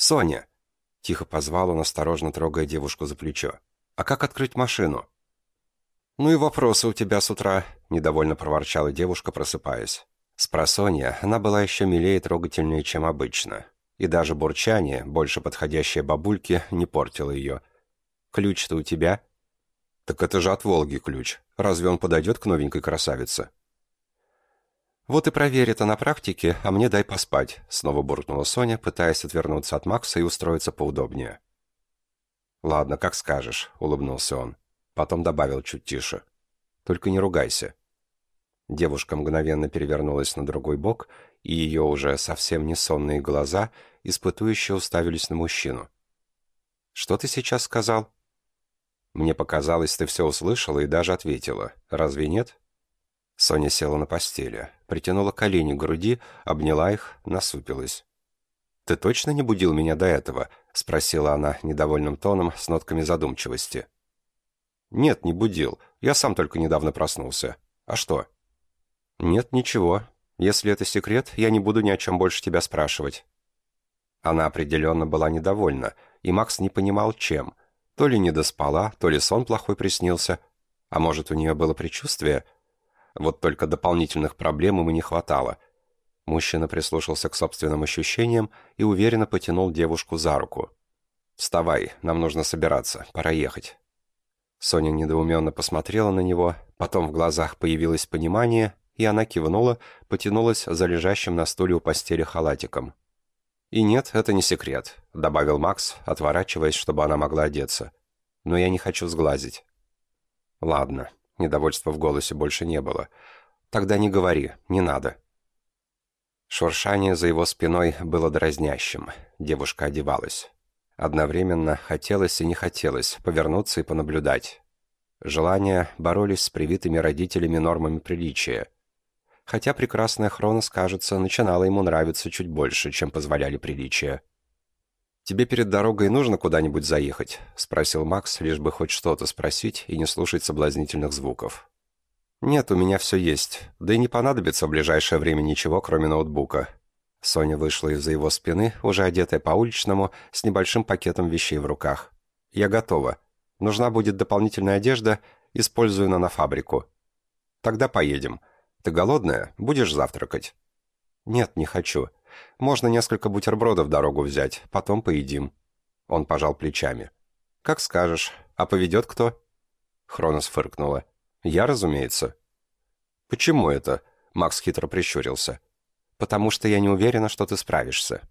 «Соня!» — тихо позвал он, осторожно трогая девушку за плечо. «А как открыть машину?» «Ну и вопросы у тебя с утра», — недовольно проворчала девушка, просыпаясь. С просонья она была еще милее и трогательнее, чем обычно. И даже бурчание, больше подходящее бабульке, не портило ее. «Ключ-то у тебя?» «Так это же от Волги ключ. Разве он подойдет к новенькой красавице?» «Вот и проверь это на практике, а мне дай поспать», — снова буркнула Соня, пытаясь отвернуться от Макса и устроиться поудобнее. «Ладно, как скажешь», — улыбнулся он. Потом добавил чуть тише. «Только не ругайся». Девушка мгновенно перевернулась на другой бок, и ее уже совсем не сонные глаза испытующе уставились на мужчину. «Что ты сейчас сказал?» «Мне показалось, ты все услышала и даже ответила. Разве нет?» Соня села на постели, притянула колени к груди, обняла их, насупилась. «Ты точно не будил меня до этого?» — спросила она недовольным тоном с нотками задумчивости. «Нет, не будил. Я сам только недавно проснулся. А что?» «Нет, ничего. Если это секрет, я не буду ни о чем больше тебя спрашивать». Она определенно была недовольна, и Макс не понимал, чем. То ли не доспала, то ли сон плохой приснился. А может, у нее было предчувствие — вот только дополнительных проблем ему не хватало. Мужчина прислушался к собственным ощущениям и уверенно потянул девушку за руку. «Вставай, нам нужно собираться, пора ехать». Соня недоуменно посмотрела на него, потом в глазах появилось понимание, и она кивнула, потянулась за лежащим на стуле у постели халатиком. «И нет, это не секрет», — добавил Макс, отворачиваясь, чтобы она могла одеться. «Но я не хочу сглазить». «Ладно», Недовольства в голосе больше не было. «Тогда не говори, не надо». Шуршание за его спиной было дразнящим. Девушка одевалась. Одновременно хотелось и не хотелось повернуться и понаблюдать. Желания боролись с привитыми родителями нормами приличия. Хотя прекрасная Хронос, кажется, начинала ему нравиться чуть больше, чем позволяли приличия. «Тебе перед дорогой нужно куда-нибудь заехать?» — спросил Макс, лишь бы хоть что-то спросить и не слушать соблазнительных звуков. «Нет, у меня все есть. Да и не понадобится в ближайшее время ничего, кроме ноутбука». Соня вышла из-за его спины, уже одетая по-уличному, с небольшим пакетом вещей в руках. «Я готова. Нужна будет дополнительная одежда, использую на фабрику». «Тогда поедем. Ты голодная? Будешь завтракать?» «Нет, не хочу. Можно несколько бутербродов дорогу взять, потом поедим». Он пожал плечами. «Как скажешь. А поведет кто?» Хронос фыркнула. «Я, разумеется». «Почему это?» Макс хитро прищурился. «Потому что я не уверена, что ты справишься».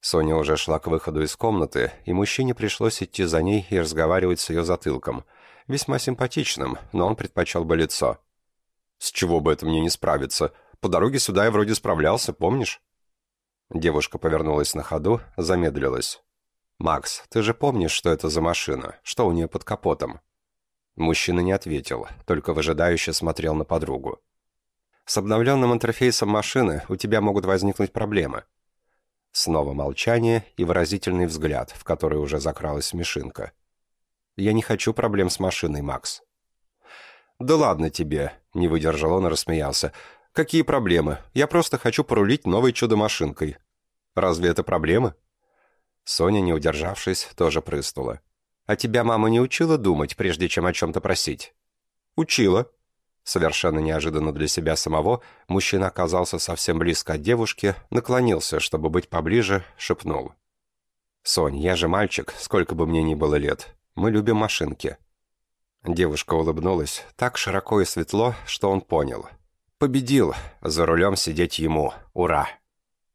Соня уже шла к выходу из комнаты, и мужчине пришлось идти за ней и разговаривать с ее затылком. Весьма симпатичным, но он предпочел бы лицо. «С чего бы это мне не справиться? По дороге сюда я вроде справлялся, помнишь?» Девушка повернулась на ходу, замедлилась. «Макс, ты же помнишь, что это за машина? Что у нее под капотом?» Мужчина не ответил, только выжидающе смотрел на подругу. «С обновленным интерфейсом машины у тебя могут возникнуть проблемы». Снова молчание и выразительный взгляд, в который уже закралась смешинка. «Я не хочу проблем с машиной, Макс». «Да ладно тебе», — не выдержал он и рассмеялся. Какие проблемы? Я просто хочу порулить новой чудо-машинкой. Разве это проблемы?» Соня, не удержавшись, тоже прыснула. «А тебя мама не учила думать, прежде чем о чем-то просить?» «Учила». Совершенно неожиданно для себя самого, мужчина оказался совсем близко от девушки, наклонился, чтобы быть поближе, шепнул. «Сонь, я же мальчик, сколько бы мне ни было лет. Мы любим машинки». Девушка улыбнулась так широко и светло, что он понял. «Победил. За рулем сидеть ему. Ура!»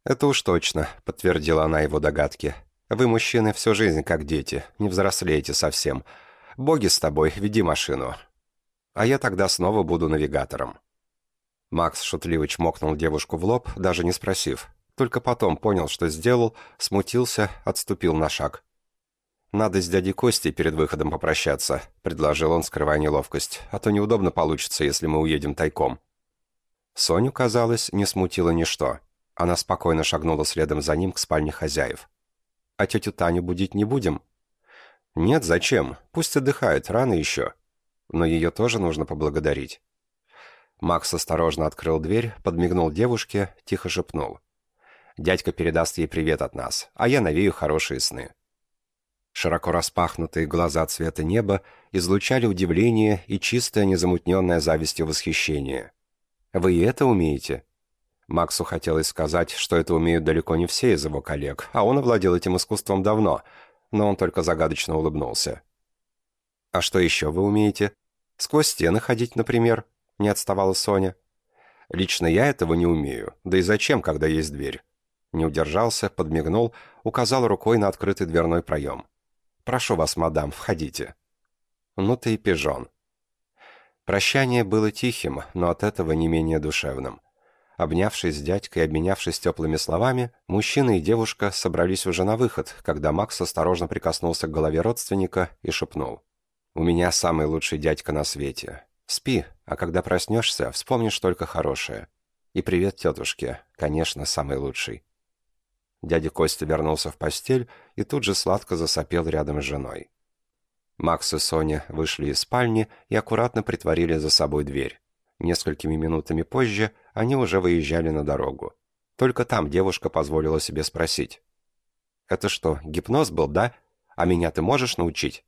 «Это уж точно», — подтвердила она его догадки. «Вы, мужчины, всю жизнь как дети, не взрослеете совсем. Боги с тобой, веди машину. А я тогда снова буду навигатором». Макс шутливо чмокнул девушку в лоб, даже не спросив. Только потом понял, что сделал, смутился, отступил на шаг. «Надо с дядей Костей перед выходом попрощаться», — предложил он, скрывая неловкость. «А то неудобно получится, если мы уедем тайком». Соню, казалось, не смутило ничто. Она спокойно шагнула следом за ним к спальне хозяев. «А тетю Таню будить не будем?» «Нет, зачем? Пусть отдыхает, рано еще. Но ее тоже нужно поблагодарить». Макс осторожно открыл дверь, подмигнул девушке, тихо шепнул. Дядька передаст ей привет от нас, а я навею хорошие сны». Широко распахнутые глаза цвета неба излучали удивление и чистое, незамутненное завистью восхищение. «Вы и это умеете?» Максу хотелось сказать, что это умеют далеко не все из его коллег, а он овладел этим искусством давно, но он только загадочно улыбнулся. «А что еще вы умеете? Сквозь стены ходить, например?» — не отставала Соня. «Лично я этого не умею. Да и зачем, когда есть дверь?» Не удержался, подмигнул, указал рукой на открытый дверной проем. «Прошу вас, мадам, входите». «Ну ты и пижон». Прощание было тихим, но от этого не менее душевным. Обнявшись с дядькой и обменявшись теплыми словами, мужчина и девушка собрались уже на выход, когда Макс осторожно прикоснулся к голове родственника и шепнул. «У меня самый лучший дядька на свете. Спи, а когда проснешься, вспомнишь только хорошее. И привет тетушке, конечно, самый лучший». Дядя Костя вернулся в постель и тут же сладко засопел рядом с женой. Макс и Соня вышли из спальни и аккуратно притворили за собой дверь. Несколькими минутами позже они уже выезжали на дорогу. Только там девушка позволила себе спросить. «Это что, гипноз был, да? А меня ты можешь научить?»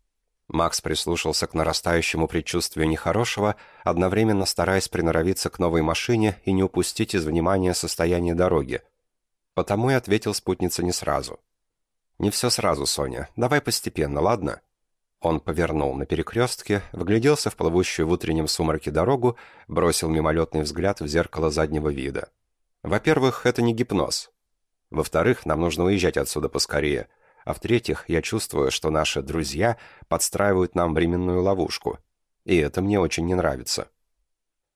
Макс прислушался к нарастающему предчувствию нехорошего, одновременно стараясь приноровиться к новой машине и не упустить из внимания состояние дороги. Потому и ответил спутница не сразу. «Не все сразу, Соня. Давай постепенно, ладно?» Он повернул на перекрестке, вгляделся в плывущую в утреннем сумраке дорогу, бросил мимолетный взгляд в зеркало заднего вида. Во-первых, это не гипноз. Во-вторых, нам нужно уезжать отсюда поскорее. А в-третьих, я чувствую, что наши друзья подстраивают нам временную ловушку. И это мне очень не нравится.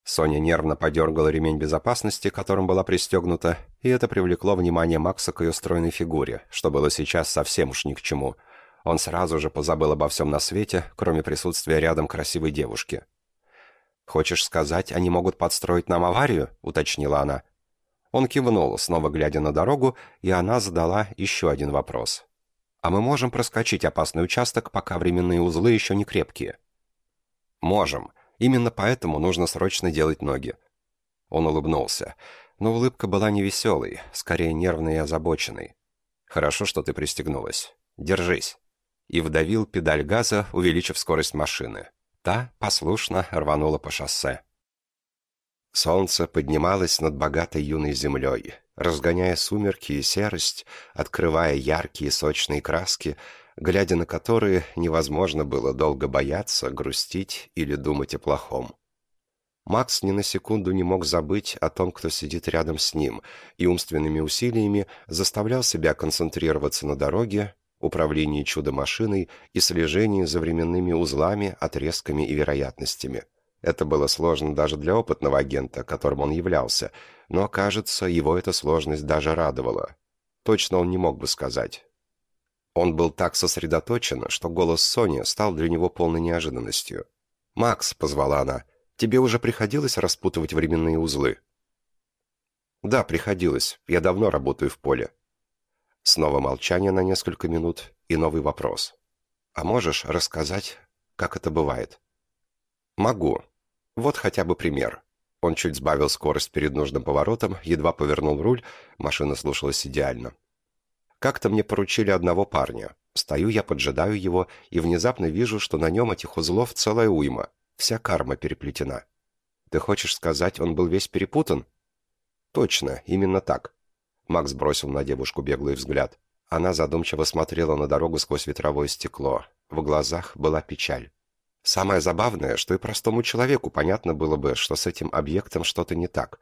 Соня нервно подергала ремень безопасности, которым была пристегнута, и это привлекло внимание Макса к ее стройной фигуре, что было сейчас совсем уж ни к чему – он сразу же позабыл обо всем на свете, кроме присутствия рядом красивой девушки. «Хочешь сказать, они могут подстроить нам аварию?» — уточнила она. Он кивнул, снова глядя на дорогу, и она задала еще один вопрос. «А мы можем проскочить опасный участок, пока временные узлы еще не крепкие?» «Можем. Именно поэтому нужно срочно делать ноги». Он улыбнулся, но улыбка была не веселой, скорее нервной и озабоченной. «Хорошо, что ты пристегнулась. Держись» и вдавил педаль газа, увеличив скорость машины. Та послушно рванула по шоссе. Солнце поднималось над богатой юной землей, разгоняя сумерки и серость, открывая яркие сочные краски, глядя на которые невозможно было долго бояться, грустить или думать о плохом. Макс ни на секунду не мог забыть о том, кто сидит рядом с ним, и умственными усилиями заставлял себя концентрироваться на дороге, управлении чудо-машиной и слежении за временными узлами, отрезками и вероятностями. Это было сложно даже для опытного агента, которым он являлся, но, кажется, его эта сложность даже радовала. Точно он не мог бы сказать. Он был так сосредоточен, что голос Сони стал для него полной неожиданностью. «Макс», — позвала она, — «тебе уже приходилось распутывать временные узлы?» «Да, приходилось. Я давно работаю в поле. Снова молчание на несколько минут и новый вопрос. «А можешь рассказать, как это бывает?» «Могу. Вот хотя бы пример». Он чуть сбавил скорость перед нужным поворотом, едва повернул руль, машина слушалась идеально. Как-то мне поручили одного парня. Стою я, поджидаю его, и внезапно вижу, что на нем этих узлов целая уйма. Вся карма переплетена. Ты хочешь сказать, он был весь перепутан? Точно, именно так. Макс бросил на девушку беглый взгляд. Она задумчиво смотрела на дорогу сквозь ветровое стекло. В глазах была печаль. Самое забавное, что и простому человеку понятно было бы, что с этим объектом что-то не так.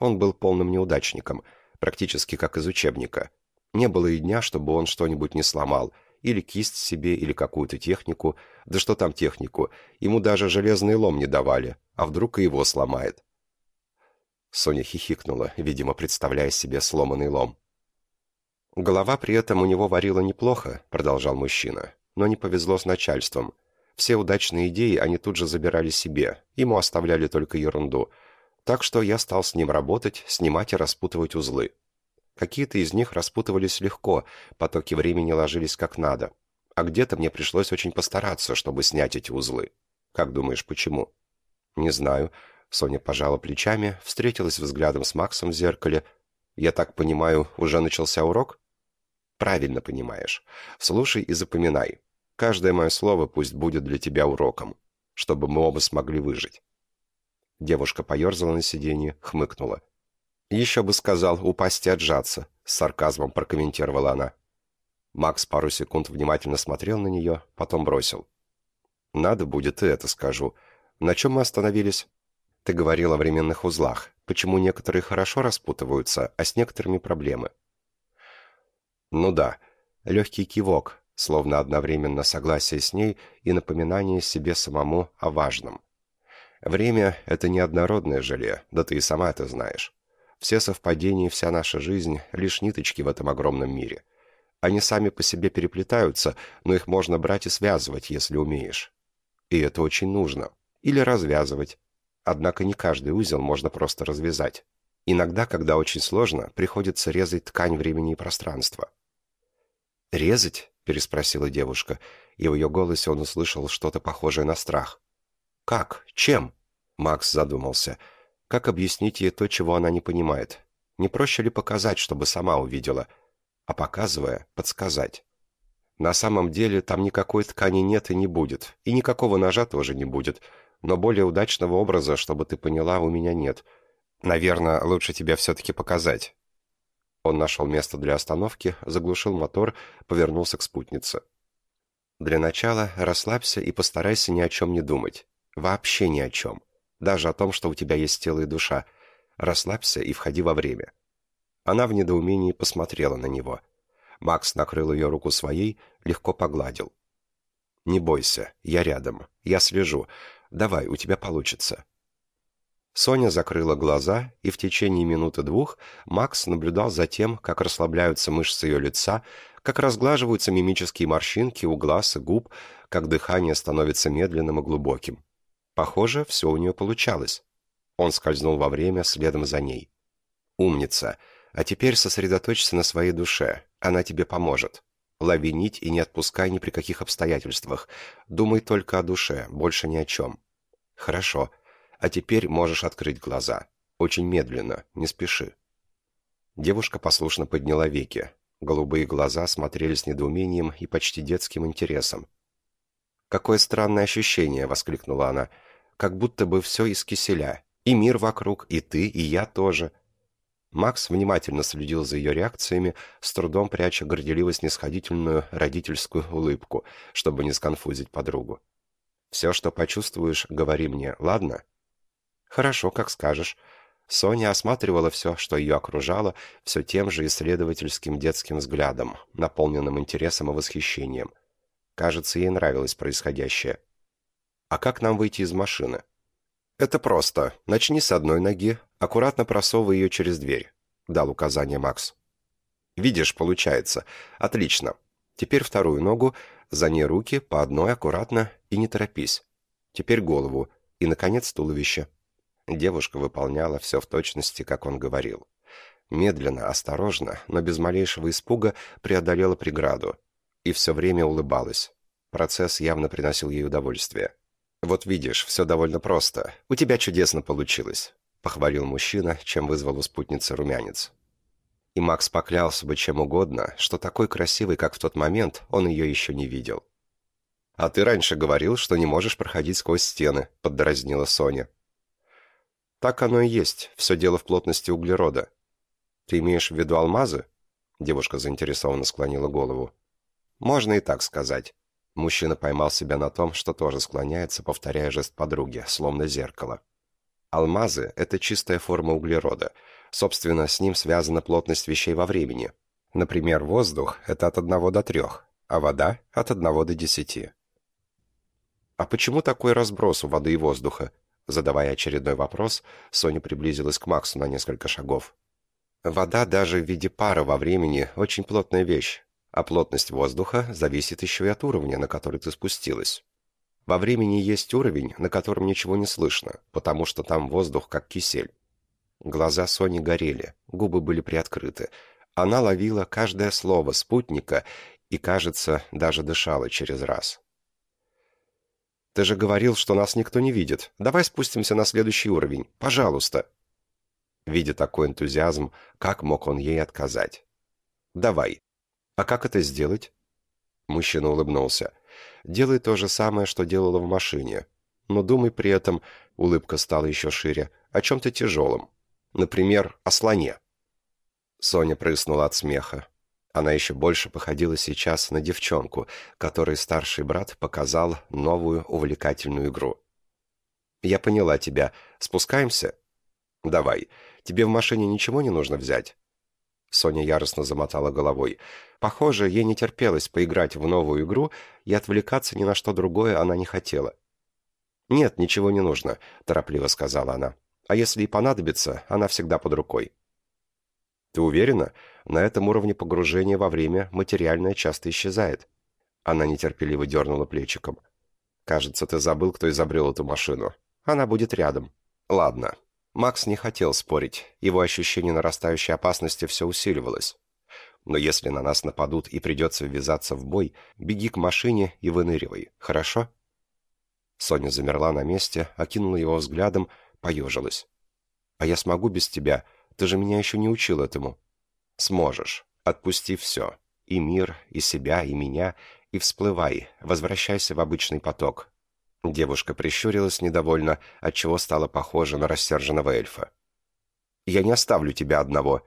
Он был полным неудачником, практически как из учебника. Не было и дня, чтобы он что-нибудь не сломал, или кисть себе, или какую-то технику. Да что там технику, ему даже железный лом не давали, а вдруг и его сломает. Соня хихикнула, видимо, представляя себе сломанный лом. «Голова при этом у него варила неплохо», — продолжал мужчина. «Но не повезло с начальством. Все удачные идеи они тут же забирали себе, ему оставляли только ерунду. Так что я стал с ним работать, снимать и распутывать узлы. Какие-то из них распутывались легко, потоки времени ложились как надо. А где-то мне пришлось очень постараться, чтобы снять эти узлы. Как думаешь, почему?» «Не знаю. Соня пожала плечами, встретилась взглядом с Максом в зеркале. Я так понимаю, уже начался урок? Правильно понимаешь. Слушай и запоминай. Каждое мое слово пусть будет для тебя уроком, чтобы мы оба смогли выжить. Девушка поерзала на сиденье, хмыкнула. «Еще бы сказал, упасть и отжаться», — с сарказмом прокомментировала она. Макс пару секунд внимательно смотрел на нее, потом бросил. «Надо будет, и это скажу. На чем мы остановились?» «Ты говорил о временных узлах почему некоторые хорошо распутываются, а с некоторыми проблемы. Ну да, легкий кивок, словно одновременно согласие с ней и напоминание себе самому о важном. Время — это неоднородное желе, да ты и сама это знаешь. Все совпадения и вся наша жизнь — лишь ниточки в этом огромном мире. Они сами по себе переплетаются, но их можно брать и связывать, если умеешь. И это очень нужно. Или развязывать. Однако не каждый узел можно просто развязать. Иногда, когда очень сложно, приходится резать ткань времени и пространства. «Резать?» — переспросила девушка, и в ее голосе он услышал что-то похожее на страх. «Как? Чем?» Макс задумался. «Как объяснить ей то, чего она не понимает? Не проще ли показать, чтобы сама увидела? А показывая, подсказать?» На самом деле там никакой ткани нет и не будет, и никакого ножа тоже не будет — но более удачного образа, чтобы ты поняла, у меня нет. Наверное, лучше тебе все-таки показать». Он нашел место для остановки, заглушил мотор, повернулся к спутнице. «Для начала расслабься и постарайся ни о чем не думать. Вообще ни о чем. Даже о том, что у тебя есть тело и душа. Расслабься и входи во время». Она в недоумении посмотрела на него. Макс накрыл ее руку своей, легко погладил. «Не бойся, я рядом. Я слежу. Давай, у тебя получится». Соня закрыла глаза, и в течение минуты-двух Макс наблюдал за тем, как расслабляются мышцы ее лица, как разглаживаются мимические морщинки у глаз и губ, как дыхание становится медленным и глубоким. Похоже, все у нее получалось. Он скользнул во время следом за ней. «Умница! А теперь сосредоточься на своей душе. Она тебе поможет. Лови нить и не отпускай ни при каких обстоятельствах. Думай только о душе, больше ни о чем. Хорошо. А теперь можешь открыть глаза. Очень медленно, не спеши. Девушка послушно подняла веки. Голубые глаза смотрели с недоумением и почти детским интересом. «Какое странное ощущение!» — воскликнула она. «Как будто бы все из киселя. И мир вокруг, и ты, и я тоже. Макс внимательно следил за ее реакциями, с трудом пряча горделиво-снисходительную родительскую улыбку, чтобы не сконфузить подругу. «Все, что почувствуешь, говори мне, ладно?» «Хорошо, как скажешь». Соня осматривала все, что ее окружало, все тем же исследовательским детским взглядом, наполненным интересом и восхищением. Кажется, ей нравилось происходящее. «А как нам выйти из машины?» «Это просто. Начни с одной ноги, аккуратно просовывай ее через дверь», — дал указание Макс. «Видишь, получается. Отлично. Теперь вторую ногу, за ней руки, по одной аккуратно и не торопись. Теперь голову и, наконец, туловище». Девушка выполняла все в точности, как он говорил. Медленно, осторожно, но без малейшего испуга преодолела преграду и все время улыбалась. Процесс явно приносил ей удовольствие. «Вот видишь, все довольно просто. У тебя чудесно получилось», — похвалил мужчина, чем вызвал у спутницы румянец. И Макс поклялся бы чем угодно, что такой красивый, как в тот момент, он ее еще не видел. «А ты раньше говорил, что не можешь проходить сквозь стены», — поддразнила Соня. «Так оно и есть. Все дело в плотности углерода. Ты имеешь в виду алмазы?» Девушка заинтересованно склонила голову. «Можно и так сказать. Мужчина поймал себя на том, что тоже склоняется, повторяя жест подруги, словно зеркало. Алмазы — это чистая форма углерода. Собственно, с ним связана плотность вещей во времени. Например, воздух — это от 1 до 3, а вода — от 1 до 10. «А почему такой разброс у воды и воздуха?» Задавая очередной вопрос, Соня приблизилась к Максу на несколько шагов. «Вода даже в виде пара во времени — очень плотная вещь. А плотность воздуха зависит еще и от уровня, на который ты спустилась. Во времени есть уровень, на котором ничего не слышно, потому что там воздух как кисель. Глаза Сони горели, губы были приоткрыты. Она ловила каждое слово спутника и, кажется, даже дышала через раз. «Ты же говорил, что нас никто не видит. Давай спустимся на следующий уровень. Пожалуйста». Видя такой энтузиазм, как мог он ей отказать? «Давай. А как это сделать?» Мужчина улыбнулся. «Делай то же самое, что делала в машине. Но думай при этом, улыбка стала еще шире, о чем-то тяжелом. Например, о слоне». Соня прыснула от смеха. Она еще больше походила сейчас на девчонку, которой старший брат показал новую увлекательную игру. «Я поняла тебя. Спускаемся?» «Давай. Тебе в машине ничего не нужно взять?» Соня яростно замотала головой. Похоже, ей не терпелось поиграть в новую игру, и отвлекаться ни на что другое она не хотела. «Нет, ничего не нужно», — торопливо сказала она. «А если и понадобится, она всегда под рукой». «Ты уверена? На этом уровне погружения во время материальное часто исчезает». Она нетерпеливо дернула плечиком. «Кажется, ты забыл, кто изобрел эту машину. Она будет рядом». «Ладно». Макс не хотел спорить. Его ощущение нарастающей опасности все усиливалось. Но если на нас нападут и придется ввязаться в бой, беги к машине и выныривай, хорошо?» Соня замерла на месте, окинула его взглядом, поежилась. «А я смогу без тебя? Ты же меня еще не учил этому». «Сможешь. Отпусти все. И мир, и себя, и меня, и всплывай, возвращайся в обычный поток». Девушка прищурилась недовольно, отчего стала похожа на рассерженного эльфа. «Я не оставлю тебя одного»,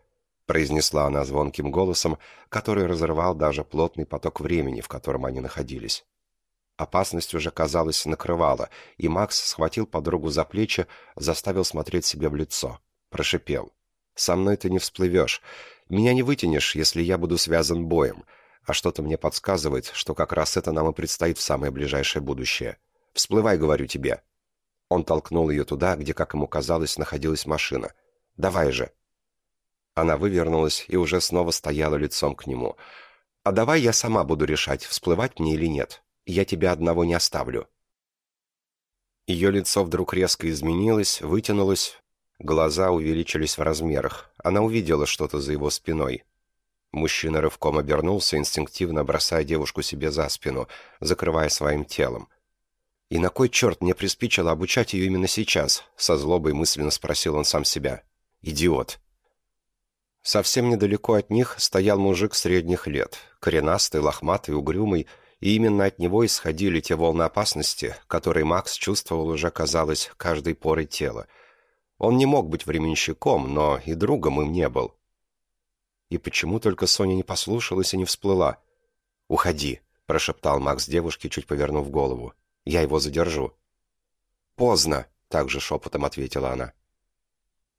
произнесла она звонким голосом, который разрывал даже плотный поток времени, в котором они находились. Опасность уже, казалось, накрывала, и Макс схватил подругу за плечи, заставил смотреть себе в лицо. Прошипел. «Со мной ты не всплывешь. Меня не вытянешь, если я буду связан боем. А что-то мне подсказывает, что как раз это нам и предстоит в самое ближайшее будущее. Всплывай, говорю тебе». Он толкнул ее туда, где, как ему казалось, находилась машина. «Давай же». Она вывернулась и уже снова стояла лицом к нему. «А давай я сама буду решать, всплывать мне или нет. Я тебя одного не оставлю». Ее лицо вдруг резко изменилось, вытянулось, глаза увеличились в размерах. Она увидела что-то за его спиной. Мужчина рывком обернулся, инстинктивно бросая девушку себе за спину, закрывая своим телом. «И на кой черт мне приспичило обучать ее именно сейчас?» Со злобой мысленно спросил он сам себя. «Идиот!» Совсем недалеко от них стоял мужик средних лет, коренастый, лохматый, угрюмый, и именно от него исходили те волны опасности, которые Макс чувствовал уже, казалось, каждой порой тела. Он не мог быть временщиком, но и другом им не был. И почему только Соня не послушалась и не всплыла? «Уходи», — прошептал Макс девушке, чуть повернув голову. «Я его задержу». «Поздно», — также шепотом ответила она.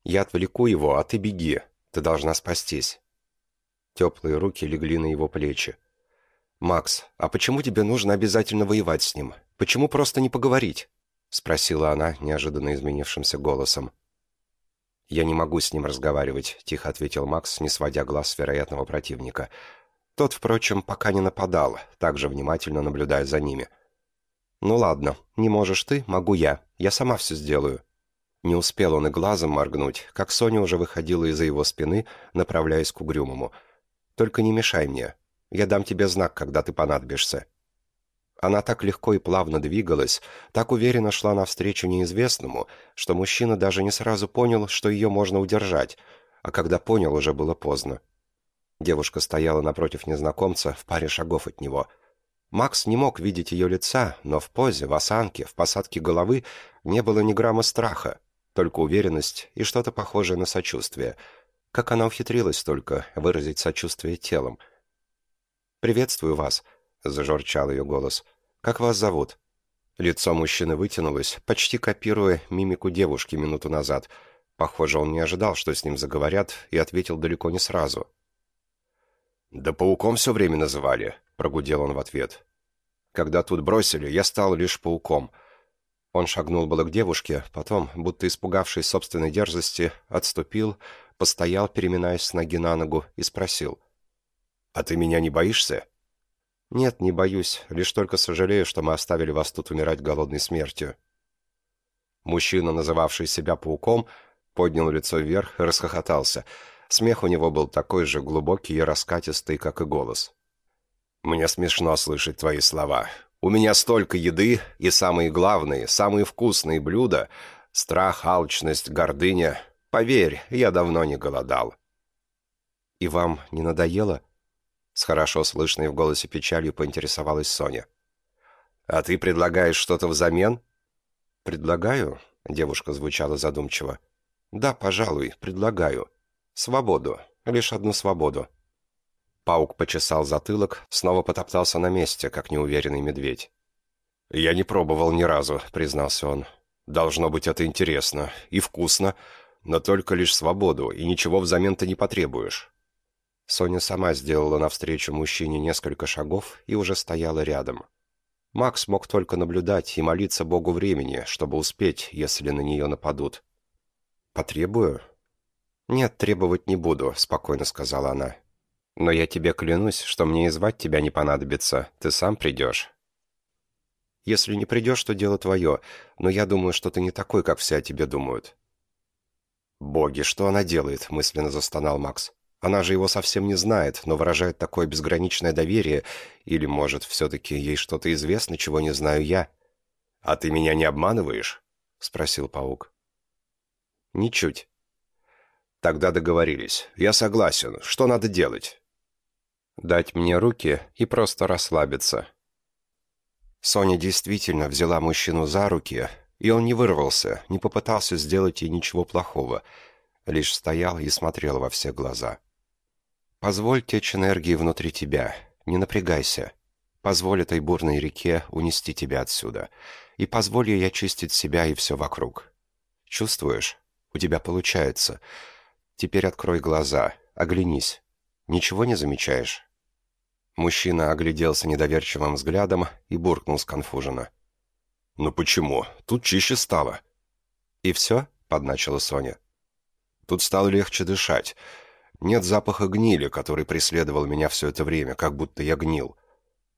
«Я отвлеку его, а ты беги. Ты должна спастись». Теплые руки легли на его плечи. «Макс, а почему тебе нужно обязательно воевать с ним? Почему просто не поговорить?» Спросила она неожиданно изменившимся голосом. «Я не могу с ним разговаривать», — тихо ответил Макс, не сводя глаз с вероятного противника. Тот, впрочем, пока не нападал, также внимательно наблюдая за ними. «Ну ладно, не можешь ты, могу я. Я сама все сделаю». Не успел он и глазом моргнуть, как Соня уже выходила из-за его спины, направляясь к угрюмому. «Только не мешай мне. Я дам тебе знак, когда ты понадобишься». Она так легко и плавно двигалась, так уверенно шла навстречу неизвестному, что мужчина даже не сразу понял, что ее можно удержать, а когда понял, уже было поздно. Девушка стояла напротив незнакомца в паре шагов от него. Макс не мог видеть ее лица, но в позе, в осанке, в посадке головы не было ни грамма страха только уверенность и что-то похожее на сочувствие. Как она ухитрилась только выразить сочувствие телом. «Приветствую вас», — зажорчал ее голос. «Как вас зовут?» Лицо мужчины вытянулось, почти копируя мимику девушки минуту назад. Похоже, он не ожидал, что с ним заговорят, и ответил далеко не сразу. «Да пауком все время называли», — прогудел он в ответ. «Когда тут бросили, я стал лишь пауком. Он шагнул было к девушке, потом, будто испугавшись собственной дерзости, отступил, постоял, переминаясь с ноги на ногу, и спросил. «А ты меня не боишься?» «Нет, не боюсь, лишь только сожалею, что мы оставили вас тут умирать голодной смертью». Мужчина, называвший себя пауком, поднял лицо вверх и расхохотался. Смех у него был такой же глубокий и раскатистый, как и голос. «Мне смешно слышать твои слова. У меня столько еды, и самые главные, самые вкусные блюда — страх, алчность, гордыня. Поверь, я давно не голодал». «И вам не надоело?» С хорошо слышной в голосе печалью поинтересовалась Соня. «А ты предлагаешь что-то взамен?» «Предлагаю?» — девушка звучала задумчиво. «Да, пожалуй, предлагаю. Свободу. Лишь одну свободу». Паук почесал затылок, снова потоптался на месте, как неуверенный медведь. «Я не пробовал ни разу», — признался он. «Должно быть, это интересно и вкусно, но только лишь свободу, и ничего взамен ты не потребуешь». Соня сама сделала навстречу мужчине несколько шагов и уже стояла рядом. Макс мог только наблюдать и молиться Богу времени, чтобы успеть, если на нее нападут. «Потребую?» «Нет, требовать не буду», — спокойно сказала она. «Но я тебе клянусь, что мне и звать тебя не понадобится. Ты сам придешь». «Если не придешь, то дело твое, но я думаю, что ты не такой, как все о тебе думают». «Боги, что она делает?» — мысленно застонал Макс. Она же его совсем не знает, но выражает такое безграничное доверие. Или, может, все-таки ей что-то известно, чего не знаю я? «А ты меня не обманываешь?» — спросил паук. «Ничуть». «Тогда договорились. Я согласен. Что надо делать?» «Дать мне руки и просто расслабиться». Соня действительно взяла мужчину за руки, и он не вырвался, не попытался сделать ей ничего плохого, лишь стоял и смотрел во все глаза. Позволь течь энергии внутри тебя, не напрягайся. Позволь этой бурной реке унести тебя отсюда. И позволь ей очистить себя и все вокруг. Чувствуешь? У тебя получается. Теперь открой глаза, оглянись. Ничего не замечаешь?» Мужчина огляделся недоверчивым взглядом и буркнул сконфуженно. «Ну почему? Тут чище стало». «И все?» — подначила Соня. «Тут стало легче дышать. Нет запаха гнили, который преследовал меня все это время, как будто я гнил.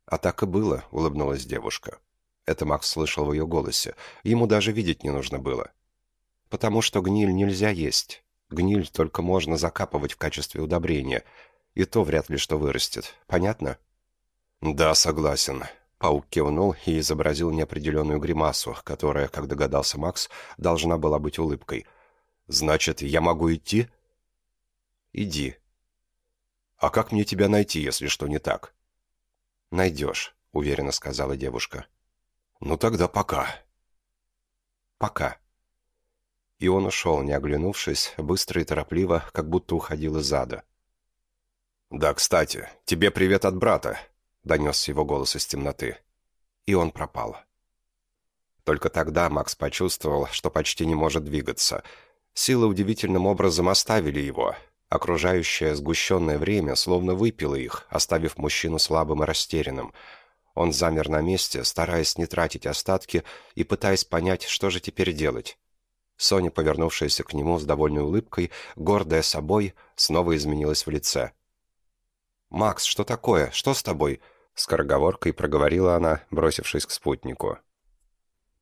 А так и было, улыбнулась девушка. Это Макс слышал в ее голосе. Ему даже видеть не нужно было. Потому что гниль нельзя есть. Гниль только можно закапывать в качестве удобрения. И то вряд ли что вырастет. Понятно? Да, согласен. Паук кивнул и изобразил неопределенную гримасу, которая, как догадался Макс, должна была быть улыбкой. «Значит, я могу идти?» Иди. А как мне тебя найти, если что не так? Найдешь, уверенно сказала девушка. Ну тогда пока. Пока. И он ушел, не оглянувшись, быстро и торопливо, как будто уходил из ада. «Да, кстати, тебе привет от брата», — донесся его голос из темноты. И он пропал. Только тогда Макс почувствовал, что почти не может двигаться. Силы удивительным образом оставили его, Окружающее сгущенное время словно выпило их, оставив мужчину слабым и растерянным. Он замер на месте, стараясь не тратить остатки и пытаясь понять, что же теперь делать. Соня, повернувшаяся к нему с довольной улыбкой, гордая собой, снова изменилась в лице. «Макс, что такое? Что с тобой?» Скороговоркой проговорила она, бросившись к спутнику.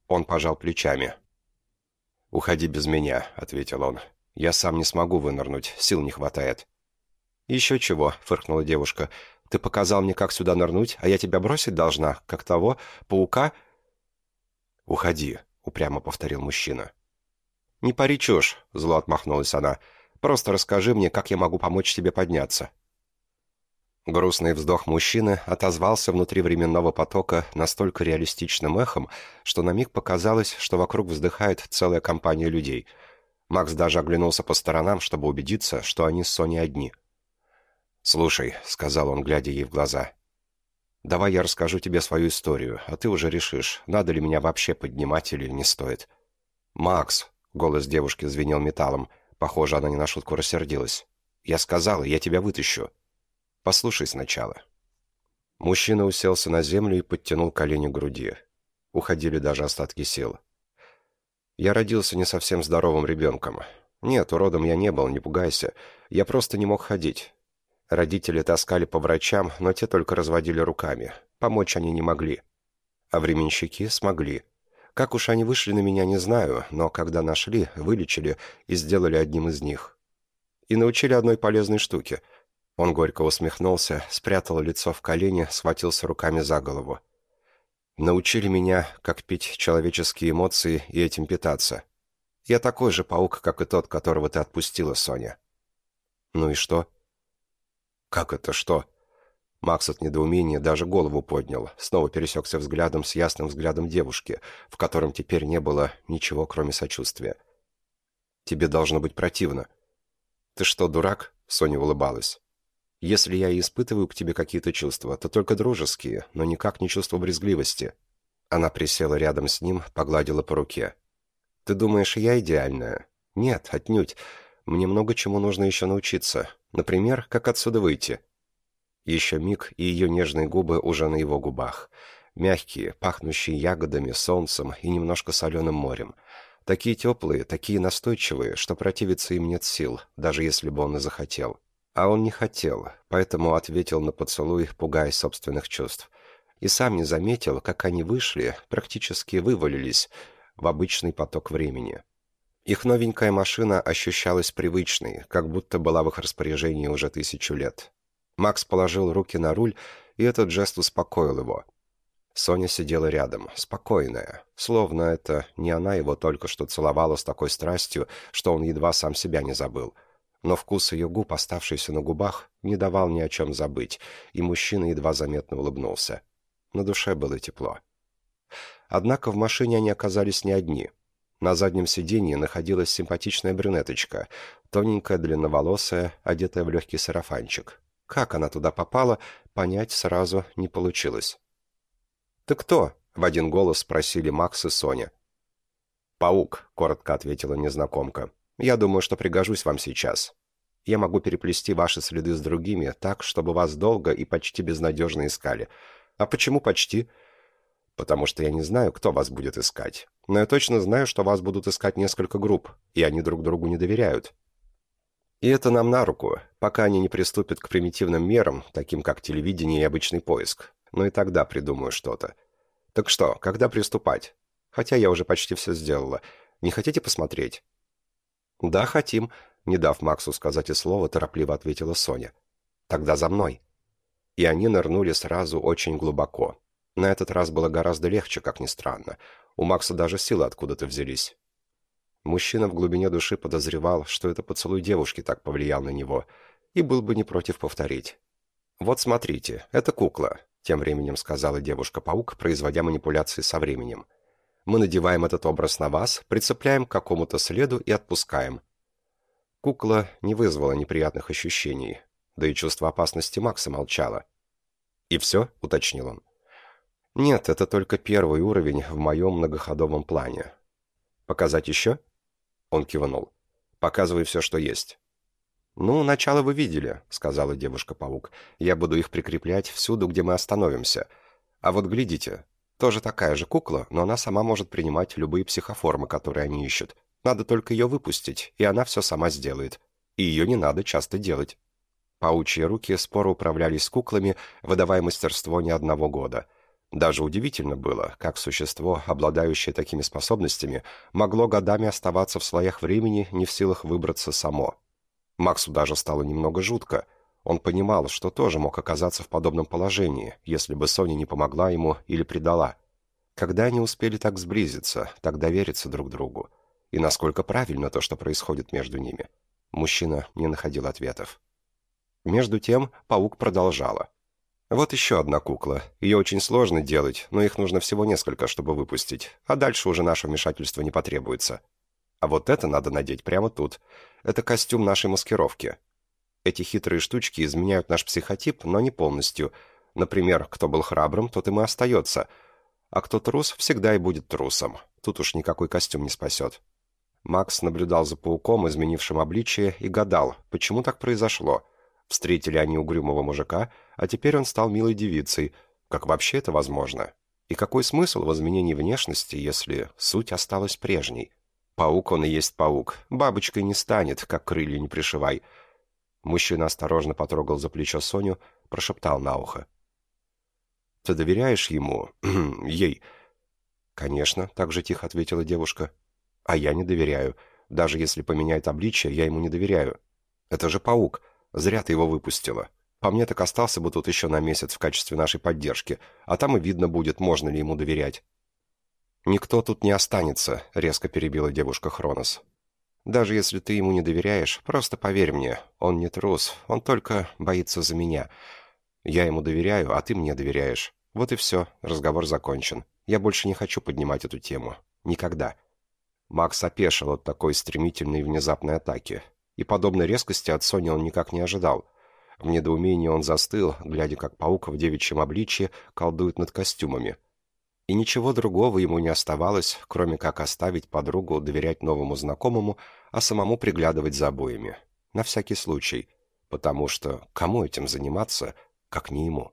Он пожал плечами. «Уходи без меня», — ответил он. Я сам не смогу вынырнуть, сил не хватает». «Еще чего», — фыркнула девушка. «Ты показал мне, как сюда нырнуть, а я тебя бросить должна, как того, паука?» «Уходи», — упрямо повторил мужчина. «Не пари чушь», — зло отмахнулась она. «Просто расскажи мне, как я могу помочь тебе подняться». Грустный вздох мужчины отозвался внутри временного потока настолько реалистичным эхом, что на миг показалось, что вокруг вздыхает целая компания людей — Макс даже оглянулся по сторонам, чтобы убедиться, что они с Соней одни. «Слушай», — сказал он, глядя ей в глаза, — «давай я расскажу тебе свою историю, а ты уже решишь, надо ли меня вообще поднимать или не стоит». «Макс», — голос девушки звенел металлом, похоже, она не на шутку рассердилась, — «я сказала, я тебя вытащу. Послушай сначала». Мужчина уселся на землю и подтянул колени к груди. Уходили даже остатки сил. Я родился не совсем здоровым ребенком. Нет, уродом я не был, не пугайся. Я просто не мог ходить. Родители таскали по врачам, но те только разводили руками. Помочь они не могли. А временщики смогли. Как уж они вышли на меня, не знаю, но когда нашли, вылечили и сделали одним из них. И научили одной полезной штуке. Он горько усмехнулся, спрятал лицо в колени, схватился руками за голову. Научили меня, как пить человеческие эмоции и этим питаться. Я такой же паук, как и тот, которого ты отпустила, Соня». «Ну и что?» «Как это что?» Макс от недоумения даже голову поднял, снова пересекся взглядом с ясным взглядом девушки, в котором теперь не было ничего, кроме сочувствия. «Тебе должно быть противно». «Ты что, дурак?» — Соня улыбалась. «Если я и испытываю к тебе какие-то чувства, то только дружеские, но никак не чувство брезгливости». Она присела рядом с ним, погладила по руке. «Ты думаешь, я идеальная?» «Нет, отнюдь. Мне много чему нужно еще научиться. Например, как отсюда выйти». Еще миг, и ее нежные губы уже на его губах. Мягкие, пахнущие ягодами, солнцем и немножко соленым морем. Такие теплые, такие настойчивые, что противиться им нет сил, даже если бы он и захотел. А он не хотел, поэтому ответил на поцелуй, пугаясь собственных чувств. И сам не заметил, как они вышли, практически вывалились в обычный поток времени. Их новенькая машина ощущалась привычной, как будто была в их распоряжении уже тысячу лет. Макс положил руки на руль, и этот жест успокоил его. Соня сидела рядом, спокойная, словно это не она его только что целовала с такой страстью, что он едва сам себя не забыл. Но вкус ее губ, оставшийся на губах, не давал ни о чем забыть, и мужчина едва заметно улыбнулся. На душе было тепло. Однако в машине они оказались не одни. На заднем сиденье находилась симпатичная брюнеточка, тоненькая, длинноволосая, одетая в легкий сарафанчик. Как она туда попала, понять сразу не получилось. «Ты кто?» — в один голос спросили Макс и Соня. «Паук», — коротко ответила незнакомка. «Я думаю, что пригожусь вам сейчас. Я могу переплести ваши следы с другими так, чтобы вас долго и почти безнадежно искали. А почему почти?» «Потому что я не знаю, кто вас будет искать. Но я точно знаю, что вас будут искать несколько групп, и они друг другу не доверяют. И это нам на руку, пока они не приступят к примитивным мерам, таким как телевидение и обычный поиск. Но и тогда придумаю что-то. Так что, когда приступать? Хотя я уже почти все сделала. Не хотите посмотреть? Да, хотим, не дав Максу сказать и слова, торопливо ответила Соня. Тогда за мной. И они нырнули сразу очень глубоко. На этот раз было гораздо легче, как ни странно. У Макса даже силы откуда-то взялись. Мужчина в глубине души подозревал, что это поцелуй девушки так повлиял на него, и был бы не против повторить. «Вот смотрите, это кукла», — тем временем сказала девушка-паук, производя манипуляции со временем. «Мы надеваем этот образ на вас, прицепляем к какому-то следу и отпускаем». Кукла не вызвала неприятных ощущений, да и чувство опасности Макса молчало. «И все?» — уточнил он. «Нет, это только первый уровень в моем многоходовом плане. Показать еще?» Он кивнул. «Показывай все, что есть». «Ну, начало вы видели», — сказала девушка-паук. «Я буду их прикреплять всюду, где мы остановимся. А вот глядите, тоже такая же кукла, но она сама может принимать любые психоформы, которые они ищут. Надо только ее выпустить, и она все сама сделает. И ее не надо часто делать». Паучьи руки споро управлялись с куклами, выдавая мастерство не одного года — даже удивительно было, как существо, обладающее такими способностями, могло годами оставаться в слоях времени, не в силах выбраться само. Максу даже стало немного жутко. Он понимал, что тоже мог оказаться в подобном положении, если бы Соня не помогла ему или предала. Когда они успели так сблизиться, так довериться друг другу? И насколько правильно то, что происходит между ними? Мужчина не находил ответов. Между тем паук продолжала. Вот еще одна кукла. Ее очень сложно делать, но их нужно всего несколько, чтобы выпустить. А дальше уже наше вмешательство не потребуется. А вот это надо надеть прямо тут. Это костюм нашей маскировки. Эти хитрые штучки изменяют наш психотип, но не полностью. Например, кто был храбрым, тот им и остается. А кто трус, всегда и будет трусом. Тут уж никакой костюм не спасет. Макс наблюдал за пауком, изменившим обличие, и гадал, почему так произошло. Встретили они угрюмого мужика, а теперь он стал милой девицей. Как вообще это возможно? И какой смысл в изменении внешности, если суть осталась прежней? Паук он и есть паук. Бабочкой не станет, как крылья не пришивай. Мужчина осторожно потрогал за плечо Соню, прошептал на ухо. «Ты доверяешь ему? Ей?» «Конечно», — так же тихо ответила девушка. «А я не доверяю. Даже если поменяет обличие, я ему не доверяю. Это же паук. Зря ты его выпустила. По мне так остался бы тут еще на месяц в качестве нашей поддержки, а там и видно будет, можно ли ему доверять». «Никто тут не останется», — резко перебила девушка Хронос. «Даже если ты ему не доверяешь, просто поверь мне, он не трус, он только боится за меня. Я ему доверяю, а ты мне доверяешь. Вот и все, разговор закончен. Я больше не хочу поднимать эту тему. Никогда». Макс опешил от такой стремительной и внезапной атаки. И подобной резкости от Сони он никак не ожидал. В недоумении он застыл, глядя, как паук в девичьем обличье колдует над костюмами. И ничего другого ему не оставалось, кроме как оставить подругу доверять новому знакомому, а самому приглядывать за обоими. На всякий случай. Потому что кому этим заниматься, как не ему?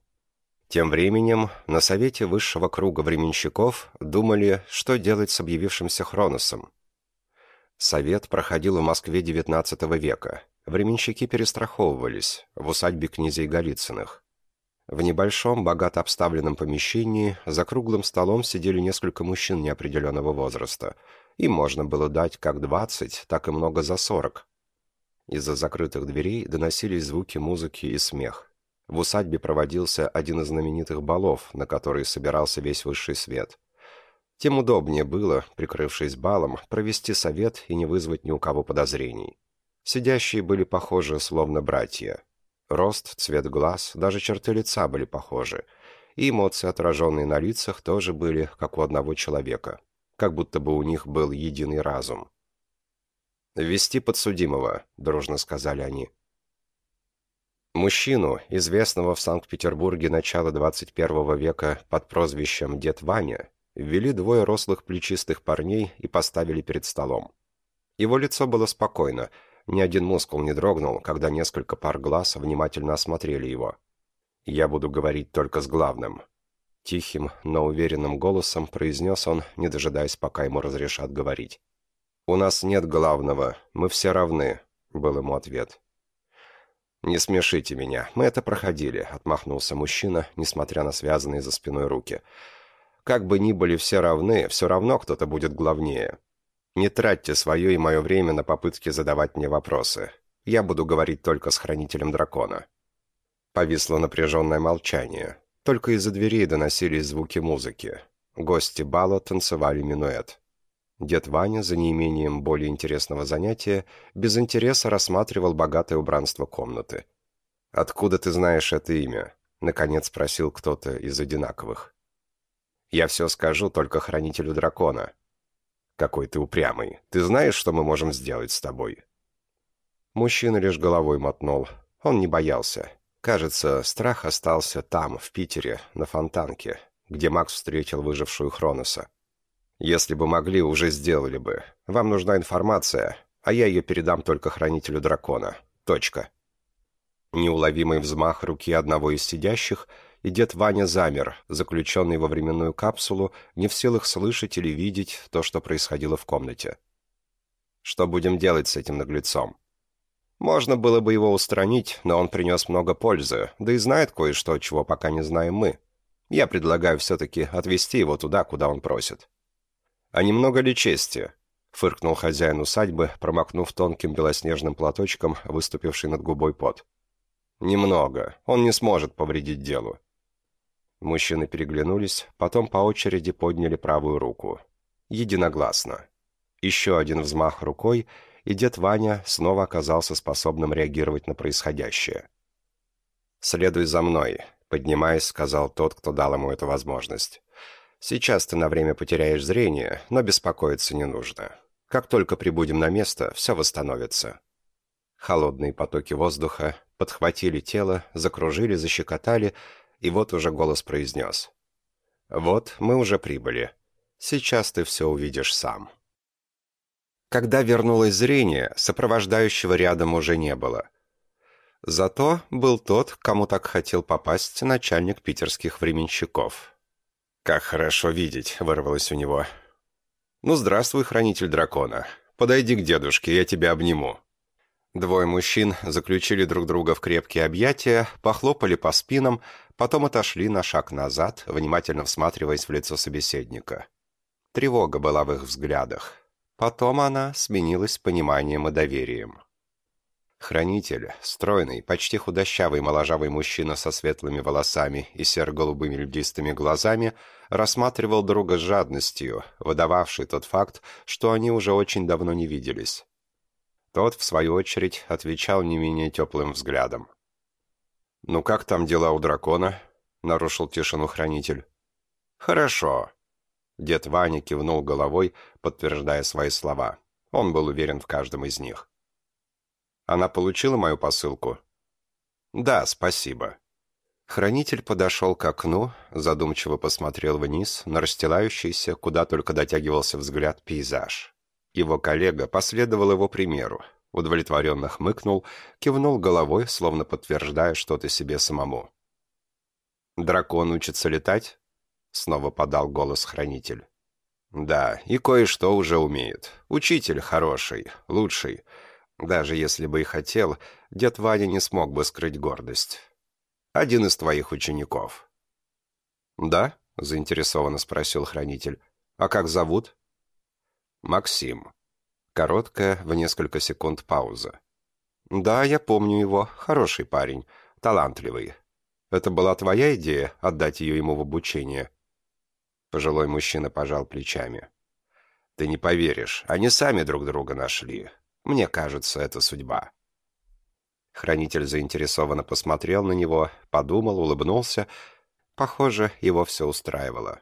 Тем временем на совете высшего круга временщиков думали, что делать с объявившимся Хроносом. Совет проходил в Москве XIX века. Временщики перестраховывались в усадьбе князей Голицыных. В небольшом, богато обставленном помещении за круглым столом сидели несколько мужчин неопределенного возраста. Им можно было дать как двадцать, так и много за сорок. Из-за закрытых дверей доносились звуки музыки и смех. В усадьбе проводился один из знаменитых балов, на который собирался весь высший свет. Тем удобнее было, прикрывшись балом, провести совет и не вызвать ни у кого подозрений. Сидящие были похожи, словно братья. Рост, цвет глаз, даже черты лица были похожи. И эмоции, отраженные на лицах, тоже были, как у одного человека. Как будто бы у них был единый разум. «Ввести подсудимого», — дружно сказали они. Мужчину, известного в Санкт-Петербурге начала 21 века под прозвищем «Дед Ваня», ввели двое рослых плечистых парней и поставили перед столом. Его лицо было спокойно — ни один мускул не дрогнул, когда несколько пар глаз внимательно осмотрели его. «Я буду говорить только с главным». Тихим, но уверенным голосом произнес он, не дожидаясь, пока ему разрешат говорить. «У нас нет главного, мы все равны», — был ему ответ. «Не смешите меня, мы это проходили», — отмахнулся мужчина, несмотря на связанные за спиной руки. «Как бы ни были все равны, все равно кто-то будет главнее. Не тратьте свое и мое время на попытки задавать мне вопросы. Я буду говорить только с хранителем дракона». Повисло напряженное молчание. Только из-за дверей доносились звуки музыки. Гости бала танцевали минуэт. Дед Ваня, за неимением более интересного занятия, без интереса рассматривал богатое убранство комнаты. «Откуда ты знаешь это имя?» — наконец спросил кто-то из одинаковых. «Я все скажу только хранителю дракона», «Какой ты упрямый. Ты знаешь, что мы можем сделать с тобой?» Мужчина лишь головой мотнул. Он не боялся. Кажется, страх остался там, в Питере, на Фонтанке, где Макс встретил выжившую Хроноса. «Если бы могли, уже сделали бы. Вам нужна информация, а я ее передам только хранителю дракона. Точка». Неуловимый взмах руки одного из сидящих — и дед Ваня замер, заключенный во временную капсулу, не в силах слышать или видеть то, что происходило в комнате. Что будем делать с этим наглецом? Можно было бы его устранить, но он принес много пользы, да и знает кое-что, чего пока не знаем мы. Я предлагаю все-таки отвезти его туда, куда он просит. «А немного ли чести?» — фыркнул хозяин усадьбы, промокнув тонким белоснежным платочком, выступивший над губой пот. «Немного. Он не сможет повредить делу. Мужчины переглянулись, потом по очереди подняли правую руку. Единогласно. Еще один взмах рукой, и дед Ваня снова оказался способным реагировать на происходящее. «Следуй за мной», — поднимаясь, сказал тот, кто дал ему эту возможность. «Сейчас ты на время потеряешь зрение, но беспокоиться не нужно. Как только прибудем на место, все восстановится». Холодные потоки воздуха подхватили тело, закружили, защекотали, и вот уже голос произнес. «Вот, мы уже прибыли. Сейчас ты все увидишь сам». Когда вернулось зрение, сопровождающего рядом уже не было. Зато был тот, кому так хотел попасть начальник питерских временщиков. «Как хорошо видеть», — вырвалось у него. «Ну, здравствуй, хранитель дракона. Подойди к дедушке, я тебя обниму». Двое мужчин заключили друг друга в крепкие объятия, похлопали по спинам, потом отошли на шаг назад, внимательно всматриваясь в лицо собеседника. Тревога была в их взглядах. Потом она сменилась пониманием и доверием. Хранитель, стройный, почти худощавый моложавый мужчина со светлыми волосами и серо-голубыми льдистыми глазами, рассматривал друга с жадностью, выдававший тот факт, что они уже очень давно не виделись. Тот, в свою очередь, отвечал не менее теплым взглядом. «Ну как там дела у дракона?» — нарушил тишину хранитель. «Хорошо». Дед Ваня кивнул головой, подтверждая свои слова. Он был уверен в каждом из них. Она получила мою посылку?» «Да, спасибо». Хранитель подошел к окну, задумчиво посмотрел вниз на расстилающийся, куда только дотягивался взгляд, пейзаж. Его коллега последовал его примеру, удовлетворенно хмыкнул, кивнул головой, словно подтверждая что-то себе самому. «Дракон учится летать?» — снова подал голос хранитель. «Да, и кое-что уже умеет. Учитель хороший, лучший. Даже если бы и хотел, дед Ваня не смог бы скрыть гордость. Один из твоих учеников. «Да?» — заинтересованно спросил хранитель. «А как зовут?» «Максим». Короткая, в несколько секунд пауза. «Да, я помню его. Хороший парень. Талантливый. Это была твоя идея — отдать ее ему в обучение?» Пожилой мужчина пожал плечами. «Ты не поверишь, они сами друг друга нашли. Мне кажется, это судьба». Хранитель заинтересованно посмотрел на него, подумал, улыбнулся. Похоже, его все устраивало.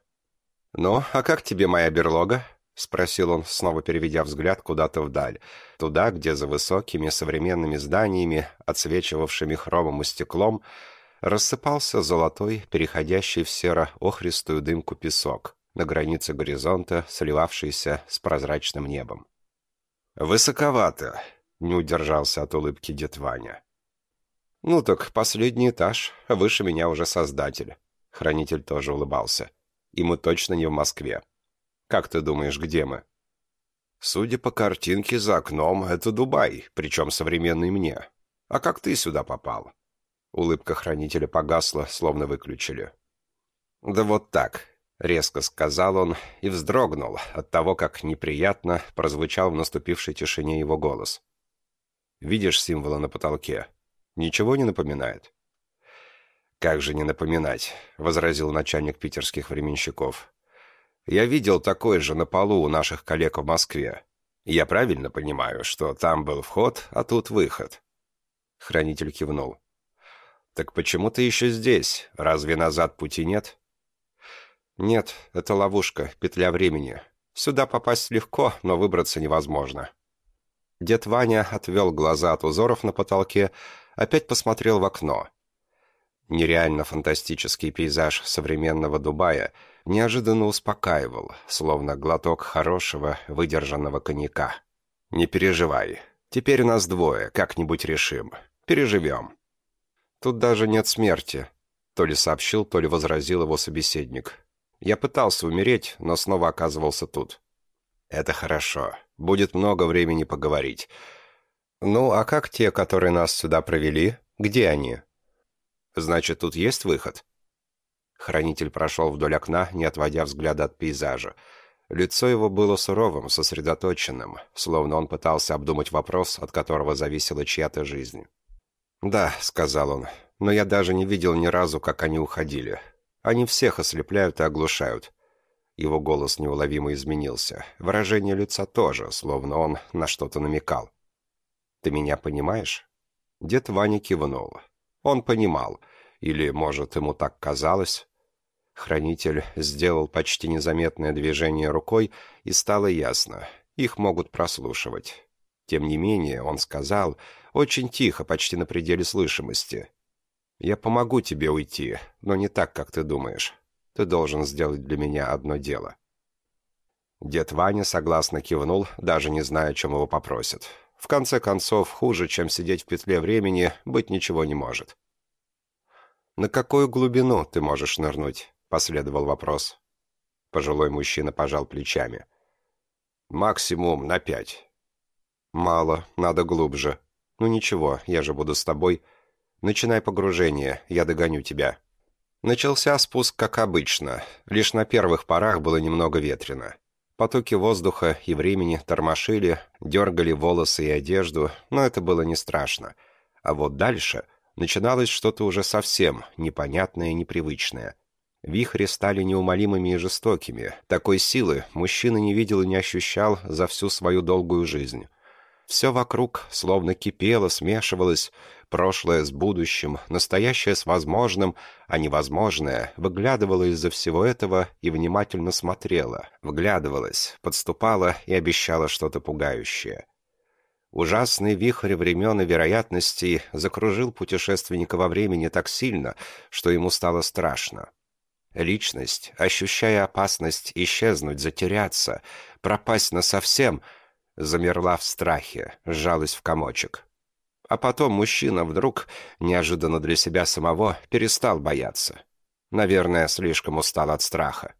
«Ну, а как тебе моя берлога?» — спросил он, снова переведя взгляд куда-то вдаль, туда, где за высокими современными зданиями, отсвечивавшими хромом и стеклом, рассыпался золотой, переходящий в серо-охристую дымку песок, на границе горизонта, сливавшийся с прозрачным небом. «Высоковато», — не удержался от улыбки дед Ваня. «Ну так последний этаж, выше меня уже создатель». Хранитель тоже улыбался. «И мы точно не в Москве. Как ты думаешь, где мы?» «Судя по картинке за окном, это Дубай, причем современный мне. А как ты сюда попал?» Улыбка хранителя погасла, словно выключили. «Да вот так. — резко сказал он и вздрогнул от того, как неприятно прозвучал в наступившей тишине его голос. «Видишь символы на потолке? Ничего не напоминает?» «Как же не напоминать?» — возразил начальник питерских временщиков. «Я видел такой же на полу у наших коллег в Москве. Я правильно понимаю, что там был вход, а тут выход?» Хранитель кивнул. «Так почему ты еще здесь? Разве назад пути нет?» «Нет, это ловушка, петля времени. Сюда попасть легко, но выбраться невозможно». Дед Ваня отвел глаза от узоров на потолке, опять посмотрел в окно. Нереально фантастический пейзаж современного Дубая неожиданно успокаивал, словно глоток хорошего, выдержанного коньяка. «Не переживай. Теперь нас двое, как-нибудь решим. Переживем». «Тут даже нет смерти», — то ли сообщил, то ли возразил его собеседник. Я пытался умереть, но снова оказывался тут. Это хорошо. Будет много времени поговорить. Ну, а как те, которые нас сюда провели? Где они? Значит, тут есть выход? Хранитель прошел вдоль окна, не отводя взгляда от пейзажа. Лицо его было суровым, сосредоточенным, словно он пытался обдумать вопрос, от которого зависела чья-то жизнь. «Да», — сказал он, — «но я даже не видел ни разу, как они уходили. Они всех ослепляют и оглушают». Его голос неуловимо изменился. Выражение лица тоже, словно он на что-то намекал. «Ты меня понимаешь?» Дед Ваня кивнул. Он понимал. Или, может, ему так казалось. Хранитель сделал почти незаметное движение рукой, и стало ясно. Их могут прослушивать. Тем не менее, он сказал, очень тихо, почти на пределе слышимости. Я помогу тебе уйти, но не так, как ты думаешь. Ты должен сделать для меня одно дело». Дед Ваня согласно кивнул, даже не зная, чем его попросят. В конце концов, хуже, чем сидеть в петле времени, быть ничего не может. «На какую глубину ты можешь нырнуть?» — последовал вопрос. Пожилой мужчина пожал плечами. «Максимум на пять». «Мало, надо глубже. Ну ничего, я же буду с тобой. Начинай погружение, я догоню тебя». Начался спуск, как обычно. Лишь на первых порах было немного ветрено. Потоки воздуха и времени тормошили, дергали волосы и одежду, но это было не страшно. А вот дальше начиналось что-то уже совсем непонятное и непривычное. Вихри стали неумолимыми и жестокими. Такой силы мужчина не видел и не ощущал за всю свою долгую жизнь. Все вокруг словно кипело, смешивалось, прошлое с будущим, настоящее с возможным, а невозможное выглядывало из-за всего этого и внимательно смотрело, вглядывалось, подступало и обещало что-то пугающее. Ужасный вихрь времен и вероятностей закружил путешественника во времени так сильно, что ему стало страшно. Личность, ощущая опасность исчезнуть, затеряться, пропасть насовсем — замерла в страхе, сжалась в комочек. А потом мужчина вдруг, неожиданно для себя самого, перестал бояться. Наверное, слишком устал от страха.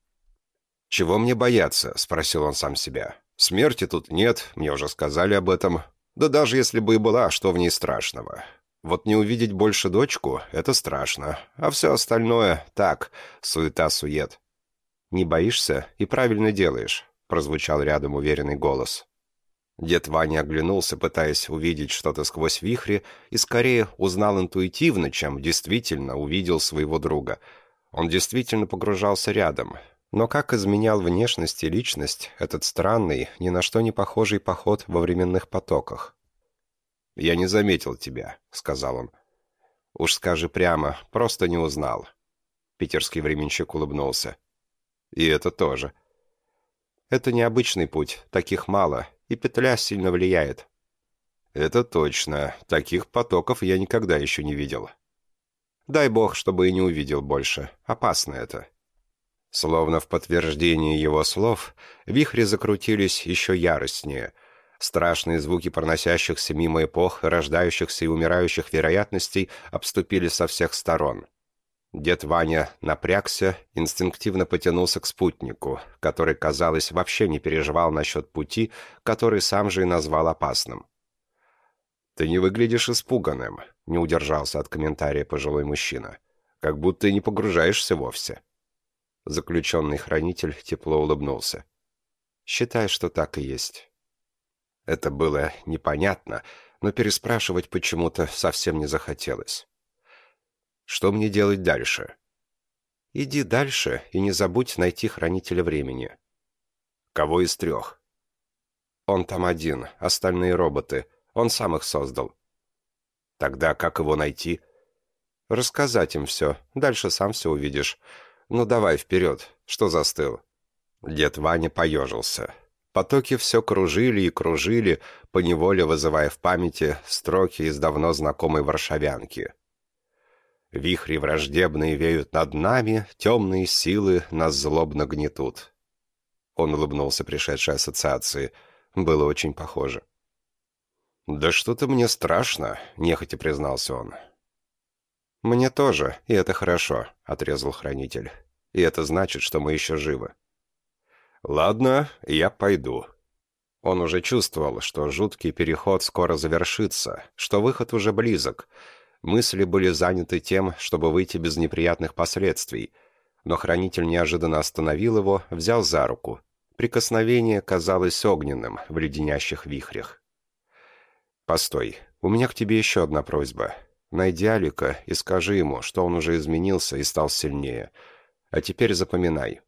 «Чего мне бояться?» — спросил он сам себя. «Смерти тут нет, мне уже сказали об этом. Да даже если бы и была, что в ней страшного? Вот не увидеть больше дочку — это страшно. А все остальное — так, суета-сует». «Не боишься и правильно делаешь», — прозвучал рядом уверенный голос. Дед Ваня оглянулся, пытаясь увидеть что-то сквозь вихри, и скорее узнал интуитивно, чем действительно увидел своего друга. Он действительно погружался рядом. Но как изменял внешность и личность этот странный, ни на что не похожий поход во временных потоках? «Я не заметил тебя», — сказал он. «Уж скажи прямо, просто не узнал». Питерский временщик улыбнулся. «И это тоже». «Это необычный путь, таких мало, и петля сильно влияет. Это точно. Таких потоков я никогда еще не видел. Дай бог, чтобы и не увидел больше. Опасно это. Словно в подтверждение его слов, вихри закрутились еще яростнее. Страшные звуки проносящихся мимо эпох, рождающихся и умирающих вероятностей обступили со всех сторон. Дед Ваня напрягся, инстинктивно потянулся к спутнику, который, казалось, вообще не переживал насчет пути, который сам же и назвал опасным. «Ты не выглядишь испуганным», — не удержался от комментария пожилой мужчина. «Как будто и не погружаешься вовсе». Заключенный хранитель тепло улыбнулся. «Считай, что так и есть». Это было непонятно, но переспрашивать почему-то совсем не захотелось. Что мне делать дальше? Иди дальше и не забудь найти хранителя времени. Кого из трех? Он там один, остальные роботы. Он сам их создал. Тогда как его найти? Рассказать им все. Дальше сам все увидишь. Ну давай, вперед. Что застыл? Дед Ваня поежился. Потоки все кружили и кружили, поневоле вызывая в памяти строки из давно знакомой варшавянки. Вихри враждебные веют над нами, темные силы нас злобно гнетут. Он улыбнулся пришедшей ассоциации. Было очень похоже. «Да что-то мне страшно», — нехотя признался он. «Мне тоже, и это хорошо», — отрезал хранитель. «И это значит, что мы еще живы». «Ладно, я пойду». Он уже чувствовал, что жуткий переход скоро завершится, что выход уже близок — Мысли были заняты тем, чтобы выйти без неприятных последствий, но хранитель неожиданно остановил его, взял за руку. Прикосновение казалось огненным в леденящих вихрях. «Постой, у меня к тебе еще одна просьба. Найди Алика и скажи ему, что он уже изменился и стал сильнее. А теперь запоминай.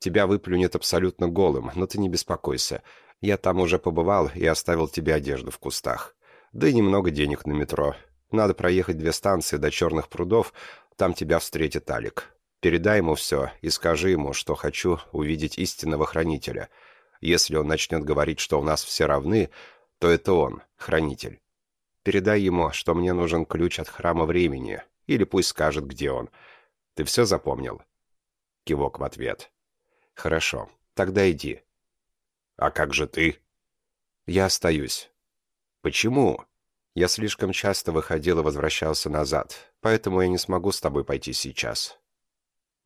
Тебя выплюнет абсолютно голым, но ты не беспокойся. Я там уже побывал и оставил тебе одежду в кустах. Да и немного денег на метро. Надо проехать две станции до Черных прудов, там тебя встретит Алик. Передай ему все и скажи ему, что хочу увидеть истинного хранителя. Если он начнет говорить, что у нас все равны, то это он, хранитель. Передай ему, что мне нужен ключ от храма времени, или пусть скажет, где он. Ты все запомнил?» Кивок в ответ. «Хорошо, тогда иди». «А как же ты?» «Я остаюсь». «Почему?» Я слишком часто выходил и возвращался назад, поэтому я не смогу с тобой пойти сейчас.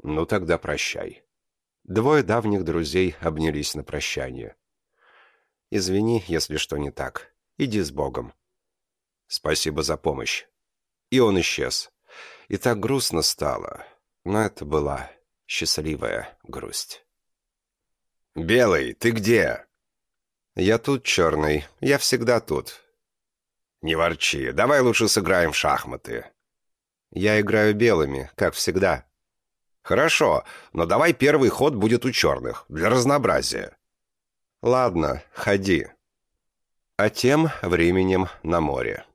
Ну тогда прощай. Двое давних друзей обнялись на прощание. Извини, если что не так. Иди с Богом. Спасибо за помощь. И он исчез. И так грустно стало. Но это была счастливая грусть. «Белый, ты где?» «Я тут, черный. Я всегда тут». «Не ворчи. Давай лучше сыграем в шахматы». «Я играю белыми, как всегда». «Хорошо, но давай первый ход будет у черных, для разнообразия». «Ладно, ходи». А тем временем на море.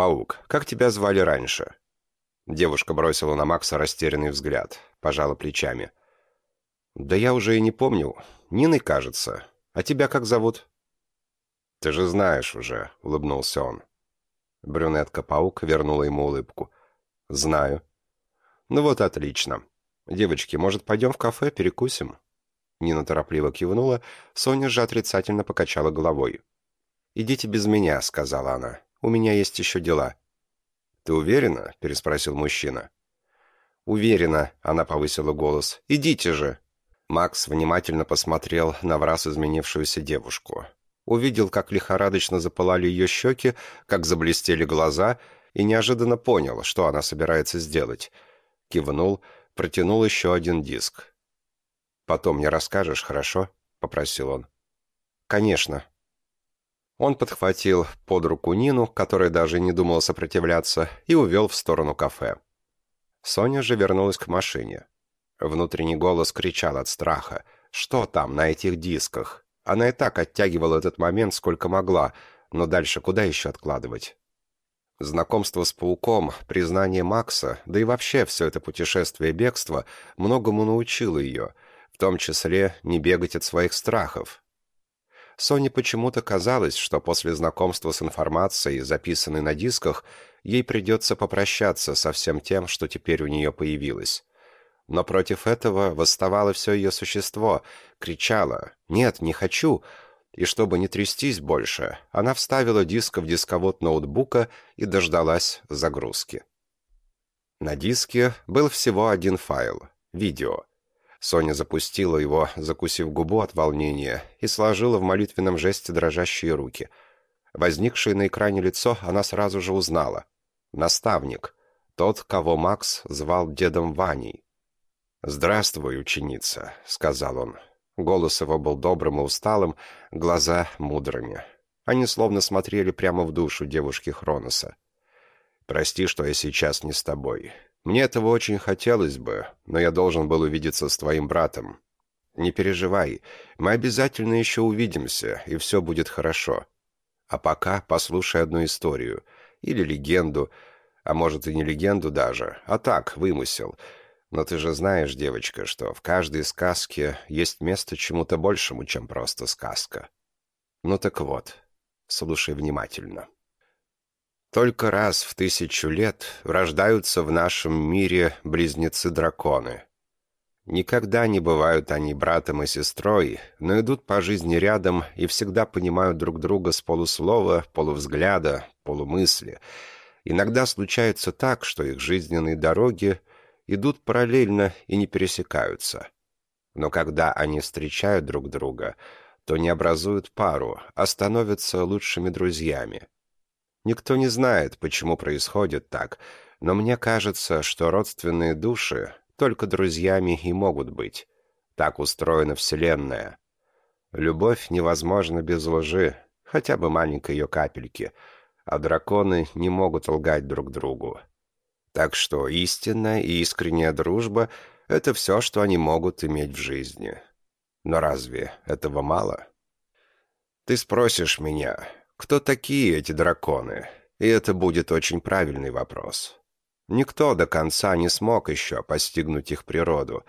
«Паук, как тебя звали раньше?» Девушка бросила на Макса растерянный взгляд, пожала плечами. «Да я уже и не помню. Ниной, кажется. А тебя как зовут?» «Ты же знаешь уже», — улыбнулся он. Брюнетка-паук вернула ему улыбку. «Знаю». «Ну вот отлично. Девочки, может, пойдем в кафе, перекусим?» Нина торопливо кивнула, Соня же отрицательно покачала головой. «Идите без меня», — сказала она. «У меня есть еще дела». «Ты уверена?» — переспросил мужчина. «Уверена», — она повысила голос. «Идите же». Макс внимательно посмотрел на враз изменившуюся девушку. Увидел, как лихорадочно запылали ее щеки, как заблестели глаза, и неожиданно понял, что она собирается сделать. Кивнул, протянул еще один диск. «Потом мне расскажешь, хорошо?» — попросил он. «Конечно». Он подхватил под руку Нину, которая даже не думала сопротивляться, и увел в сторону кафе. Соня же вернулась к машине. Внутренний голос кричал от страха. «Что там на этих дисках?» Она и так оттягивала этот момент сколько могла, но дальше куда еще откладывать? Знакомство с пауком, признание Макса, да и вообще все это путешествие бегства многому научило ее, в том числе не бегать от своих страхов. Соне почему-то казалось, что после знакомства с информацией, записанной на дисках, ей придется попрощаться со всем тем, что теперь у нее появилось. Но против этого восставало все ее существо, кричало «Нет, не хочу!» И чтобы не трястись больше, она вставила диск в дисковод ноутбука и дождалась загрузки. На диске был всего один файл — видео. Соня запустила его, закусив губу от волнения, и сложила в молитвенном жесте дрожащие руки. Возникшее на экране лицо она сразу же узнала. Наставник. Тот, кого Макс звал дедом Ваней. «Здравствуй, ученица», — сказал он. Голос его был добрым и усталым, глаза мудрыми. Они словно смотрели прямо в душу девушки Хроноса. «Прости, что я сейчас не с тобой. Мне этого очень хотелось бы, но я должен был увидеться с твоим братом. Не переживай, мы обязательно еще увидимся, и все будет хорошо. А пока послушай одну историю, или легенду, а может и не легенду даже, а так, вымысел — но ты же знаешь, девочка, что в каждой сказке есть место чему-то большему, чем просто сказка. Ну так вот, слушай внимательно. Только раз в тысячу лет рождаются в нашем мире близнецы-драконы. Никогда не бывают они братом и сестрой, но идут по жизни рядом и всегда понимают друг друга с полуслова, полувзгляда, полумысли. Иногда случается так, что их жизненные дороги идут параллельно и не пересекаются. Но когда они встречают друг друга, то не образуют пару, а становятся лучшими друзьями. Никто не знает, почему происходит так, но мне кажется, что родственные души только друзьями и могут быть. Так устроена Вселенная. Любовь невозможна без лжи, хотя бы маленькой ее капельки, а драконы не могут лгать друг другу. Так что истинная и искренняя дружба — это все, что они могут иметь в жизни. Но разве этого мало? Ты спросишь меня, кто такие эти драконы? И это будет очень правильный вопрос. Никто до конца не смог еще постигнуть их природу,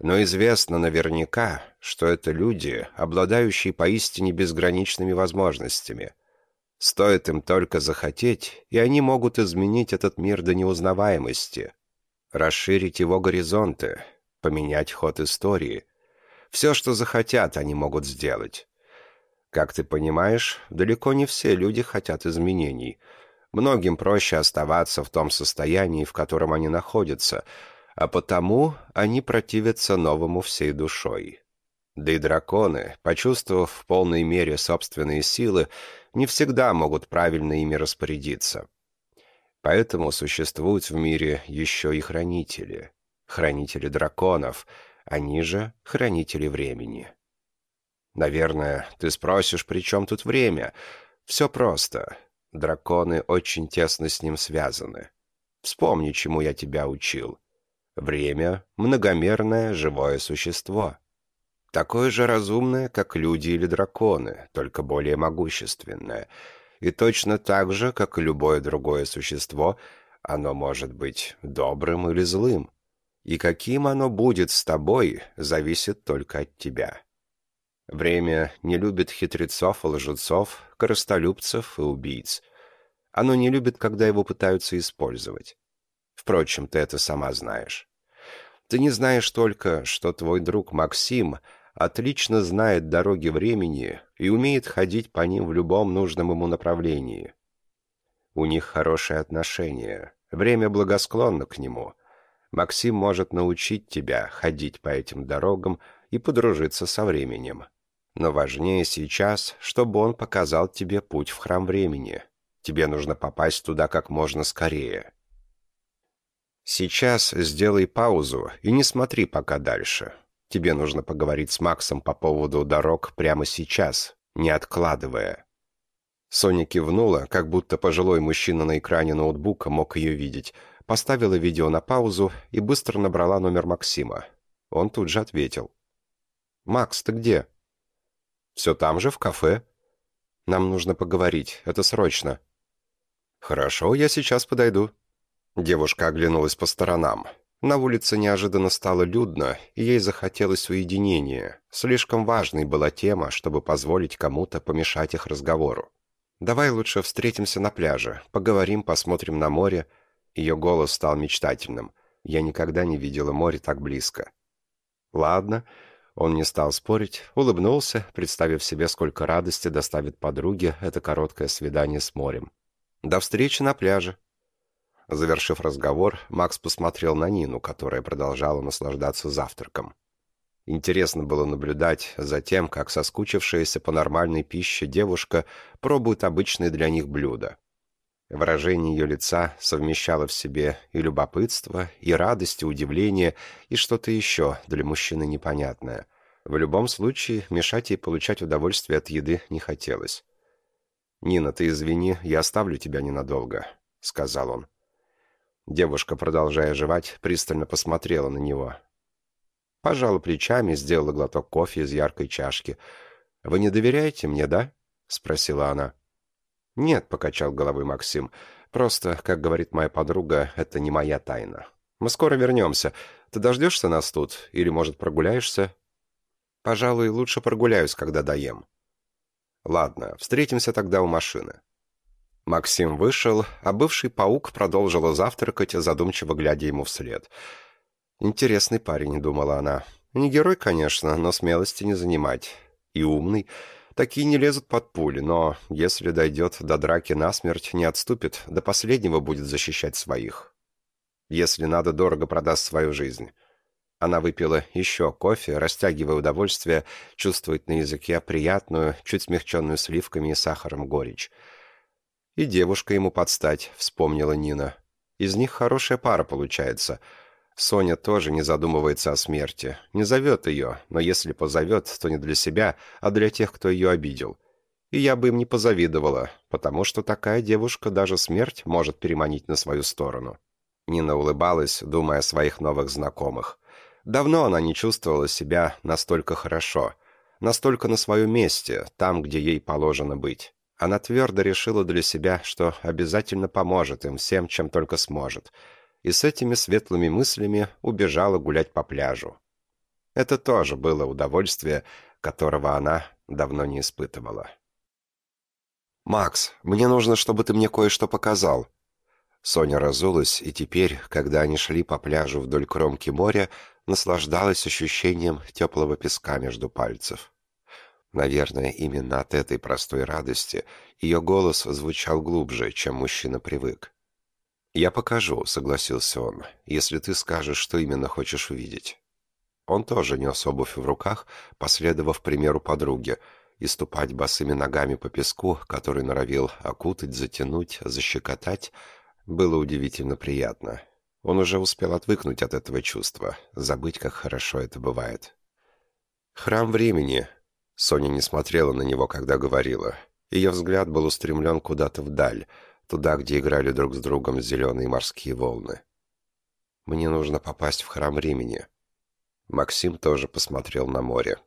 но известно наверняка, что это люди, обладающие поистине безграничными возможностями — Стоит им только захотеть, и они могут изменить этот мир до неузнаваемости, расширить его горизонты, поменять ход истории. Все, что захотят, они могут сделать. Как ты понимаешь, далеко не все люди хотят изменений. Многим проще оставаться в том состоянии, в котором они находятся, а потому они противятся новому всей душой. Да и драконы, почувствовав в полной мере собственные силы, не всегда могут правильно ими распорядиться. Поэтому существуют в мире еще и хранители. Хранители драконов, они же хранители времени. Наверное, ты спросишь, при чем тут время? Все просто. Драконы очень тесно с ним связаны. Вспомни, чему я тебя учил. Время — многомерное живое существо. Такое же разумное, как люди или драконы, только более могущественное. И точно так же, как и любое другое существо, оно может быть добрым или злым. И каким оно будет с тобой, зависит только от тебя. Время не любит хитрецов и лжецов, коростолюбцев и убийц. Оно не любит, когда его пытаются использовать. Впрочем, ты это сама знаешь. Ты не знаешь только, что твой друг Максим отлично знает дороги времени и умеет ходить по ним в любом нужном ему направлении. У них хорошие отношения, время благосклонно к нему. Максим может научить тебя ходить по этим дорогам и подружиться со временем. Но важнее сейчас, чтобы он показал тебе путь в храм времени. Тебе нужно попасть туда как можно скорее. Сейчас сделай паузу и не смотри пока дальше. Тебе нужно поговорить с Максом по поводу дорог прямо сейчас, не откладывая. Соня кивнула, как будто пожилой мужчина на экране ноутбука мог ее видеть, поставила видео на паузу и быстро набрала номер Максима. Он тут же ответил. «Макс, ты где?» «Все там же, в кафе». «Нам нужно поговорить, это срочно». «Хорошо, я сейчас подойду». Девушка оглянулась по сторонам. На улице неожиданно стало людно, и ей захотелось уединения. Слишком важной была тема, чтобы позволить кому-то помешать их разговору. «Давай лучше встретимся на пляже, поговорим, посмотрим на море». Ее голос стал мечтательным. Я никогда не видела море так близко. «Ладно, он не стал спорить, улыбнулся, представив себе, сколько радости доставит подруге это короткое свидание с морем. «До встречи на пляже!» Завершив разговор, Макс посмотрел на Нину, которая продолжала наслаждаться завтраком. Интересно было наблюдать за тем, как соскучившаяся по нормальной пище девушка пробует обычные для них блюда. Выражение ее лица совмещало в себе и любопытство, и радость, и удивление, и что-то еще для мужчины непонятное. В любом случае, мешать ей получать удовольствие от еды не хотелось. «Нина, ты извини, я оставлю тебя ненадолго», — сказал он. Девушка, продолжая жевать, пристально посмотрела на него. Пожала плечами, сделала глоток кофе из яркой чашки. «Вы не доверяете мне, да?» — спросила она. «Нет», — покачал головой Максим. «Просто, как говорит моя подруга, это не моя тайна. Мы скоро вернемся. Ты дождешься нас тут? Или, может, прогуляешься?» «Пожалуй, лучше прогуляюсь, когда доем». «Ладно, встретимся тогда у машины». Максим вышел, а бывший паук продолжила завтракать, задумчиво глядя ему вслед. «Интересный парень», — думала она. «Не герой, конечно, но смелости не занимать. И умный». Такие не лезут под пули, но если дойдет до драки насмерть, не отступит, до последнего будет защищать своих. Если надо, дорого продаст свою жизнь. Она выпила еще кофе, растягивая удовольствие, чувствует на языке приятную, чуть смягченную сливками и сахаром горечь. И девушка ему подстать, вспомнила Нина. Из них хорошая пара получается — Соня тоже не задумывается о смерти. Не зовет ее, но если позовет, то не для себя, а для тех, кто ее обидел. И я бы им не позавидовала, потому что такая девушка даже смерть может переманить на свою сторону. Нина улыбалась, думая о своих новых знакомых. Давно она не чувствовала себя настолько хорошо, настолько на своем месте, там, где ей положено быть. Она твердо решила для себя, что обязательно поможет им всем, чем только сможет – и с этими светлыми мыслями убежала гулять по пляжу. Это тоже было удовольствие, которого она давно не испытывала. «Макс, мне нужно, чтобы ты мне кое-что показал». Соня разулась, и теперь, когда они шли по пляжу вдоль кромки моря, наслаждалась ощущением теплого песка между пальцев. Наверное, именно от этой простой радости ее голос звучал глубже, чем мужчина привык. «Я покажу», — согласился он, — «если ты скажешь, что именно хочешь увидеть». Он тоже нес обувь в руках, последовав примеру подруги, и ступать босыми ногами по песку, который норовил окутать, затянуть, защекотать, было удивительно приятно. Он уже успел отвыкнуть от этого чувства, забыть, как хорошо это бывает. «Храм времени», Соня не смотрела на него, когда говорила. Ее взгляд был устремлен куда-то вдаль, туда, где играли друг с другом зеленые морские волны. «Мне нужно попасть в храм времени». Максим тоже посмотрел на море.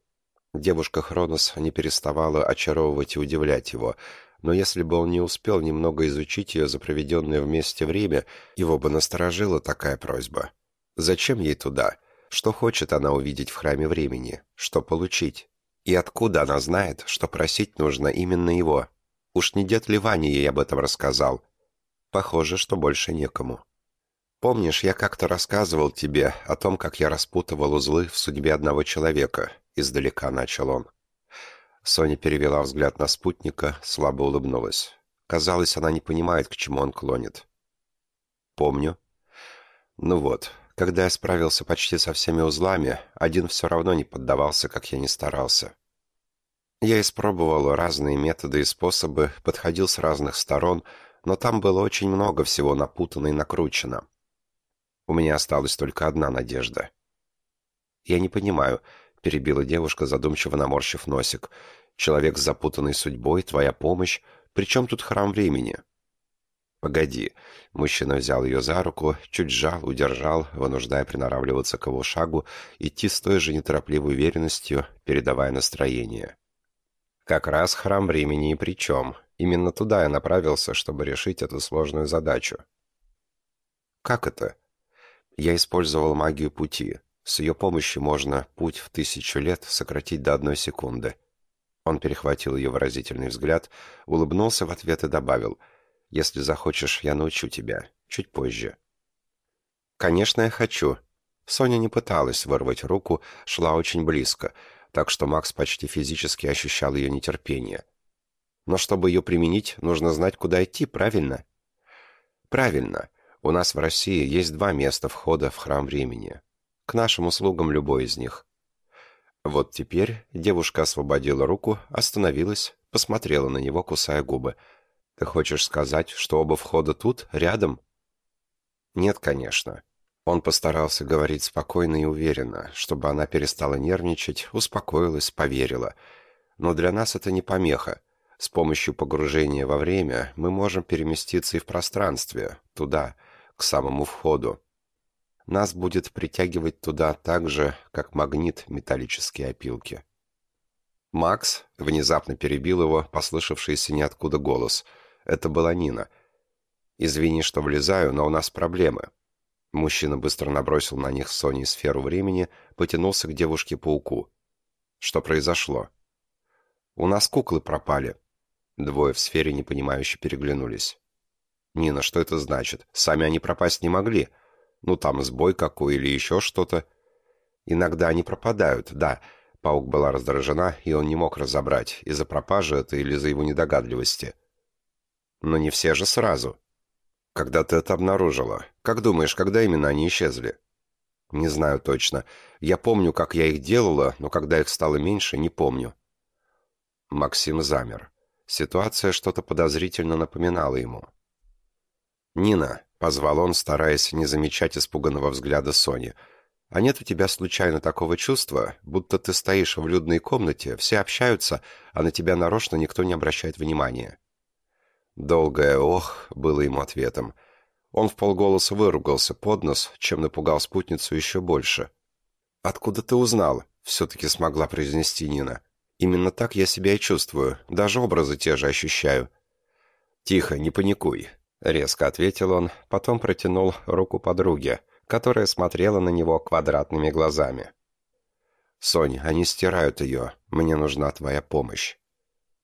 Девушка Хронос не переставала очаровывать и удивлять его, но если бы он не успел немного изучить ее за проведенное вместе время, его бы насторожила такая просьба. Зачем ей туда? Что хочет она увидеть в храме времени? Что получить? И откуда она знает, что просить нужно именно его? Уж не дед Ливани ей об этом рассказал. Похоже, что больше некому. Помнишь, я как-то рассказывал тебе о том, как я распутывал узлы в судьбе одного человека? Издалека начал он. Соня перевела взгляд на спутника, слабо улыбнулась. Казалось, она не понимает, к чему он клонит. «Помню». «Ну вот, когда я справился почти со всеми узлами, один все равно не поддавался, как я не старался. Я испробовал разные методы и способы, подходил с разных сторон, но там было очень много всего напутано и накручено. У меня осталась только одна надежда. «Я не понимаю», — перебила девушка, задумчиво наморщив носик. «Человек с запутанной судьбой, твоя помощь. Причем тут храм времени?» «Погоди». Мужчина взял ее за руку, чуть сжал, удержал, вынуждая приноравливаться к его шагу, идти с той же неторопливой уверенностью, передавая настроение. «Как раз храм времени и при чем. Именно туда я направился, чтобы решить эту сложную задачу». «Как это?» «Я использовал магию пути. С ее помощью можно путь в тысячу лет сократить до одной секунды». Он перехватил ее выразительный взгляд, улыбнулся в ответ и добавил – если захочешь, я научу тебя. Чуть позже». «Конечно, я хочу». Соня не пыталась вырвать руку, шла очень близко, так что Макс почти физически ощущал ее нетерпение. «Но чтобы ее применить, нужно знать, куда идти, правильно?» «Правильно. У нас в России есть два места входа в храм времени. К нашим услугам любой из них». Вот теперь девушка освободила руку, остановилась, посмотрела на него, кусая губы – ты хочешь сказать, что оба входа тут, рядом? Нет, конечно. Он постарался говорить спокойно и уверенно, чтобы она перестала нервничать, успокоилась, поверила. Но для нас это не помеха. С помощью погружения во время мы можем переместиться и в пространстве, туда, к самому входу. Нас будет притягивать туда так же, как магнит металлические опилки. Макс внезапно перебил его, послышавшийся ниоткуда голос — это была Нина. «Извини, что влезаю, но у нас проблемы». Мужчина быстро набросил на них Сони сферу времени, потянулся к девушке-пауку. «Что произошло?» «У нас куклы пропали». Двое в сфере непонимающе переглянулись. «Нина, что это значит? Сами они пропасть не могли. Ну, там сбой какой или еще что-то». «Иногда они пропадают, да». Паук была раздражена, и он не мог разобрать, из-за пропажи это или из-за его недогадливости. Но не все же сразу. Когда ты это обнаружила? Как думаешь, когда именно они исчезли? Не знаю точно. Я помню, как я их делала, но когда их стало меньше, не помню. Максим замер. Ситуация что-то подозрительно напоминала ему. «Нина», — позвал он, стараясь не замечать испуганного взгляда Сони, «а нет у тебя случайно такого чувства, будто ты стоишь в людной комнате, все общаются, а на тебя нарочно никто не обращает внимания?» Долгое «ох» было ему ответом. Он в полголоса выругался под нос, чем напугал спутницу еще больше. «Откуда ты узнал?» — все-таки смогла произнести Нина. «Именно так я себя и чувствую, даже образы те же ощущаю». «Тихо, не паникуй», — резко ответил он, потом протянул руку подруге, которая смотрела на него квадратными глазами. «Сонь, они стирают ее. Мне нужна твоя помощь».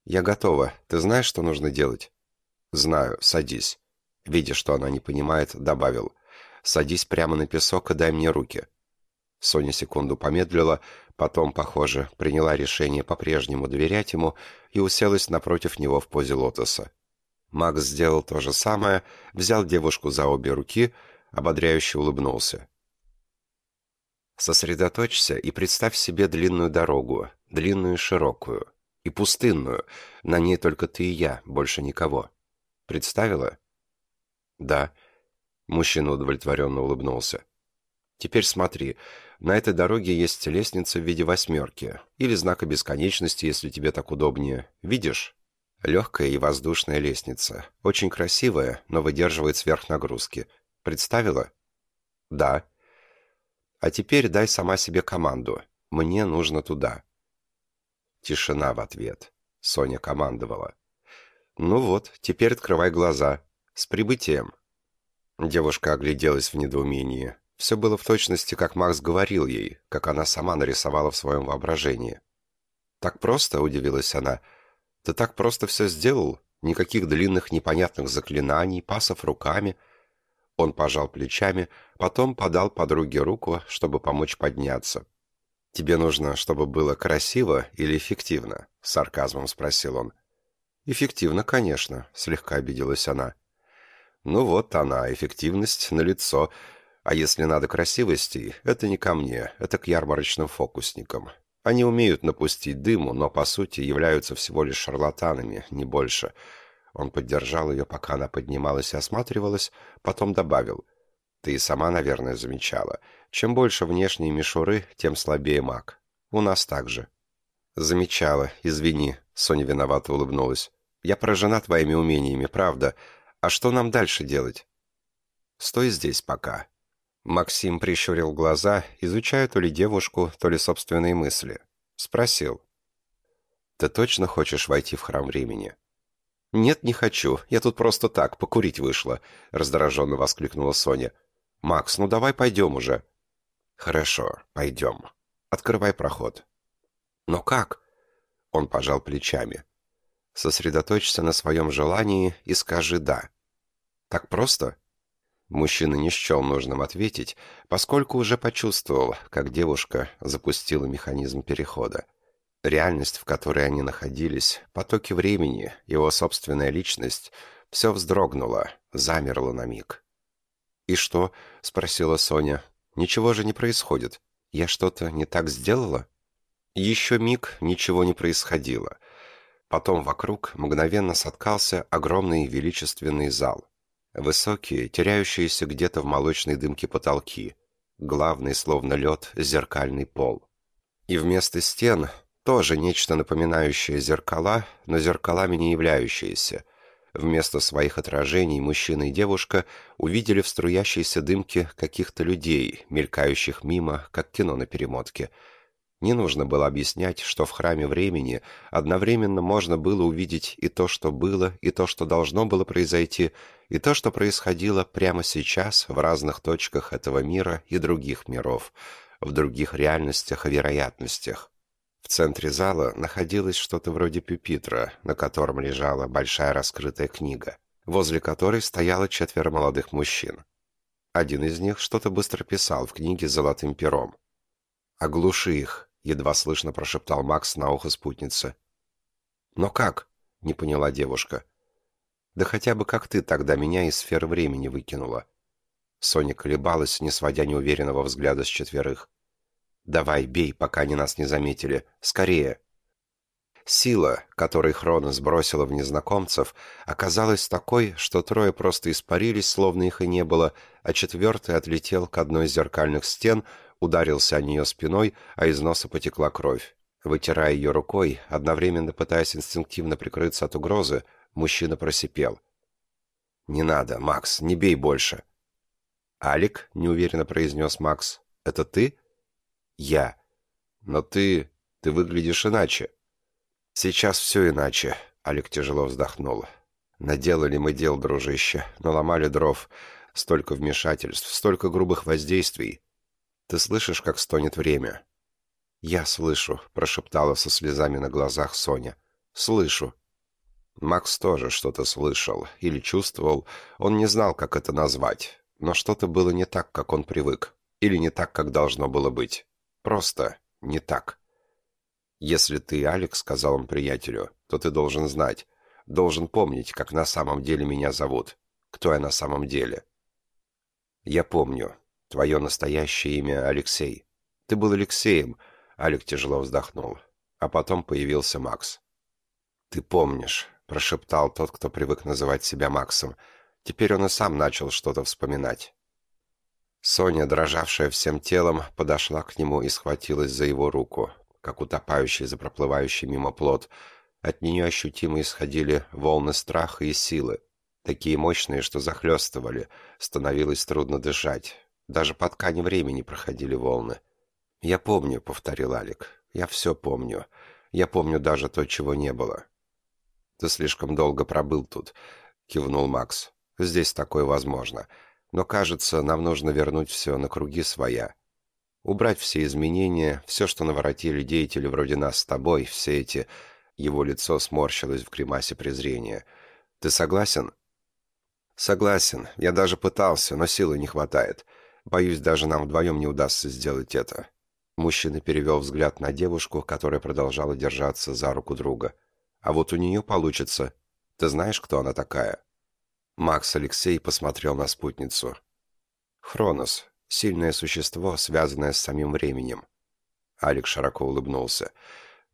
«Я готова. Ты знаешь, что нужно делать?» «Знаю, садись». Видя, что она не понимает, добавил. «Садись прямо на песок и дай мне руки». Соня секунду помедлила, потом, похоже, приняла решение по-прежнему доверять ему и уселась напротив него в позе лотоса. Макс сделал то же самое, взял девушку за обе руки, ободряюще улыбнулся. Сосредоточься и представь себе длинную дорогу, длинную и широкую, и пустынную, на ней только ты и я, больше никого. Представила?» «Да». Мужчина удовлетворенно улыбнулся. Теперь смотри, на этой дороге есть лестница в виде восьмерки, или знака бесконечности, если тебе так удобнее. Видишь? Легкая и воздушная лестница. Очень красивая, но выдерживает сверхнагрузки. Представила? Да. А теперь дай сама себе команду. Мне нужно туда. Тишина в ответ. Соня командовала. «Ну вот, теперь открывай глаза. С прибытием!» Девушка огляделась в недоумении. Все было в точности, как Макс говорил ей, как она сама нарисовала в своем воображении. «Так просто?» — удивилась она. «Ты так просто все сделал? Никаких длинных непонятных заклинаний, пасов руками?» Он пожал плечами, потом подал подруге руку, чтобы помочь подняться. «Тебе нужно, чтобы было красиво или эффективно?» — сарказмом спросил он. «Эффективно, конечно», — слегка обиделась она. «Ну вот она, эффективность на лицо. А если надо красивости, это не ко мне, это к ярмарочным фокусникам. Они умеют напустить дыму, но, по сути, являются всего лишь шарлатанами, не больше». Он поддержал ее, пока она поднималась и осматривалась, потом добавил. «Ты и сама, наверное, замечала. Чем больше внешней мишуры, тем слабее маг. У нас так же». «Замечала, извини», — Соня виновато улыбнулась. «Я поражена твоими умениями, правда. А что нам дальше делать?» «Стой здесь пока». Максим прищурил глаза, изучая то ли девушку, то ли собственные мысли. Спросил. «Ты точно хочешь войти в храм времени?» «Нет, не хочу. Я тут просто так, покурить вышла», — раздраженно воскликнула Соня. «Макс, ну давай пойдем уже». «Хорошо, пойдем. Открывай проход». «Но как?» Он пожал плечами. «Сосредоточься на своем желании и скажи «да». «Так просто?» Мужчина не счел нужным ответить, поскольку уже почувствовал, как девушка запустила механизм перехода. Реальность, в которой они находились, потоки времени, его собственная личность — все вздрогнуло, замерло на миг. «И что?» — спросила Соня. «Ничего же не происходит. Я что-то не так сделала?» Еще миг ничего не происходило. Потом вокруг мгновенно соткался огромный величественный зал. Высокие, теряющиеся где-то в молочной дымке потолки. Главный, словно лед, зеркальный пол. И вместо стен тоже нечто напоминающее зеркала, но зеркалами не являющиеся. Вместо своих отражений мужчина и девушка увидели в струящейся дымке каких-то людей, мелькающих мимо, как кино на перемотке. Не нужно было объяснять, что в храме времени одновременно можно было увидеть и то, что было, и то, что должно было произойти, и то, что происходило прямо сейчас в разных точках этого мира и других миров, в других реальностях и вероятностях. В центре зала находилось что-то вроде пюпитра, на котором лежала большая раскрытая книга, возле которой стояло четверо молодых мужчин. Один из них что-то быстро писал в книге золотым пером. «Оглуши их», — едва слышно прошептал Макс на ухо спутницы. «Но как?» — не поняла девушка. «Да хотя бы как ты тогда меня из сферы времени выкинула». Соня колебалась, не сводя неуверенного взгляда с четверых. «Давай, бей, пока они нас не заметили. Скорее!» Сила, которой Хрона сбросила в незнакомцев, оказалась такой, что трое просто испарились, словно их и не было, а четвертый отлетел к одной из зеркальных стен, ударился о нее спиной, а из носа потекла кровь. Вытирая ее рукой, одновременно пытаясь инстинктивно прикрыться от угрозы, мужчина просипел. «Не надо, Макс, не бей больше!» «Алик?» — неуверенно произнес Макс. «Это ты?» «Я. Но ты... ты выглядишь иначе». «Сейчас все иначе», — Алик тяжело вздохнул. «Наделали мы дел, дружище, наломали дров. Столько вмешательств, столько грубых воздействий. Ты слышишь, как стонет время?» «Я слышу», — прошептала со слезами на глазах Соня. «Слышу». Макс тоже что-то слышал или чувствовал, он не знал, как это назвать, но что-то было не так, как он привык, или не так, как должно было быть. Просто не так. «Если ты Алекс», — сказал он приятелю, — «то ты должен знать, должен помнить, как на самом деле меня зовут, кто я на самом деле». «Я помню. Твое настоящее имя Алексей. Ты был Алексеем», — Алек тяжело вздохнул. А потом появился Макс. «Ты помнишь», — прошептал тот, кто привык называть себя Максом. Теперь он и сам начал что-то вспоминать. Соня, дрожавшая всем телом, подошла к нему и схватилась за его руку, как утопающий за проплывающий мимо плот. От нее ощутимо исходили волны страха и силы, такие мощные, что захлестывали, становилось трудно дышать. Даже по ткани времени проходили волны. «Я помню», — повторил Алик, — «я все помню. Я помню даже то, чего не было». «Ты слишком долго пробыл тут», — кивнул Макс. «Здесь такое возможно. Но, кажется, нам нужно вернуть все на круги своя. Убрать все изменения, все, что наворотили деятели вроде нас с тобой, все эти...» Его лицо сморщилось в гримасе презрения. «Ты согласен?» «Согласен. Я даже пытался, но силы не хватает. Боюсь, даже нам вдвоем не удастся сделать это». Мужчина перевел взгляд на девушку, которая продолжала держаться за руку друга. «А вот у нее получится. Ты знаешь, кто она такая?» Макс Алексей посмотрел на спутницу. «Хронос. Сильное существо, связанное с самим временем». Алекс широко улыбнулся.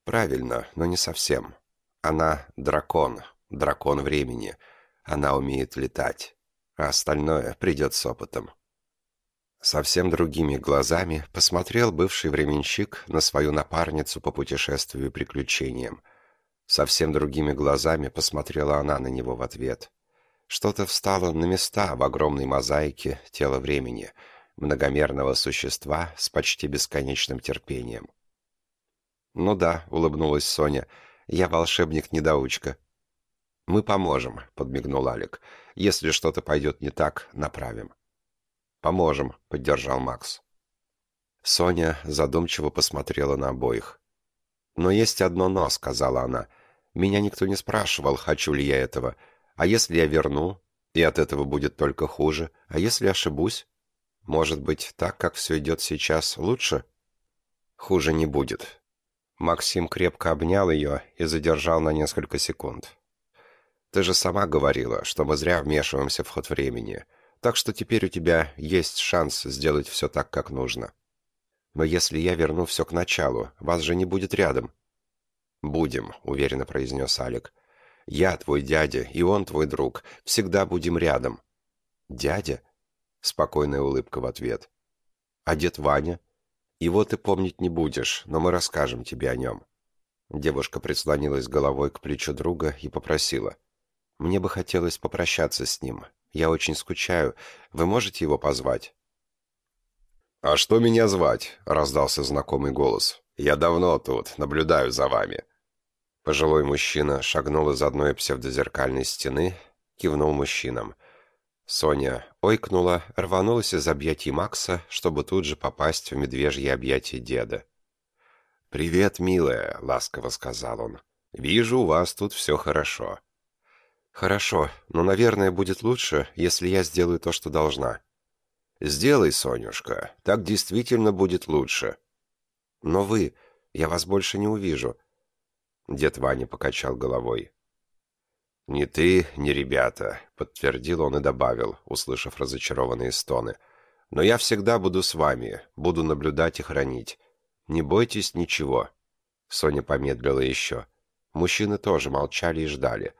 «Правильно, но не совсем. Она дракон. Дракон времени. Она умеет летать. А остальное придет с опытом». Совсем другими глазами посмотрел бывший временщик на свою напарницу по путешествию и приключениям. Совсем другими глазами посмотрела она на него в ответ. Что-то встало на места в огромной мозаике тела времени, многомерного существа с почти бесконечным терпением. «Ну да», — улыбнулась Соня, — «я волшебник-недоучка». «Мы поможем», — подмигнул Алик. «Если что-то пойдет не так, направим». «Поможем», — поддержал Макс. Соня задумчиво посмотрела на обоих. «Но есть одно «но», — сказала она. «Меня никто не спрашивал, хочу ли я этого. А если я верну, и от этого будет только хуже? А если ошибусь? Может быть, так, как все идет сейчас, лучше?» «Хуже не будет». Максим крепко обнял ее и задержал на несколько секунд. «Ты же сама говорила, что мы зря вмешиваемся в ход времени. Так что теперь у тебя есть шанс сделать все так, как нужно. Но если я верну все к началу, вас же не будет рядом». «Будем», — уверенно произнес Алик. «Я твой дядя, и он твой друг. Всегда будем рядом». «Дядя?» — спокойная улыбка в ответ. «А дед Ваня?» «Его ты помнить не будешь, но мы расскажем тебе о нем». Девушка прислонилась головой к плечу друга и попросила. «Мне бы хотелось попрощаться с ним. Я очень скучаю. Вы можете его позвать?» «А что меня звать?» — раздался знакомый голос. «Я давно тут, наблюдаю за вами». Пожилой мужчина шагнул из одной псевдозеркальной стены, кивнул мужчинам. Соня ойкнула, рванулась из объятий Макса, чтобы тут же попасть в медвежье объятия деда. «Привет, милая», — ласково сказал он. «Вижу, у вас тут все хорошо». «Хорошо, но, наверное, будет лучше, если я сделаю то, что должна». «Сделай, Сонюшка, так действительно будет лучше». «Но вы, я вас больше не увижу». Дед Ваня покачал головой. «Ни ты, ни ребята», — подтвердил он и добавил, услышав разочарованные стоны. «Но я всегда буду с вами, буду наблюдать и хранить. Не бойтесь ничего». Соня помедлила еще. Мужчины тоже молчали и ждали.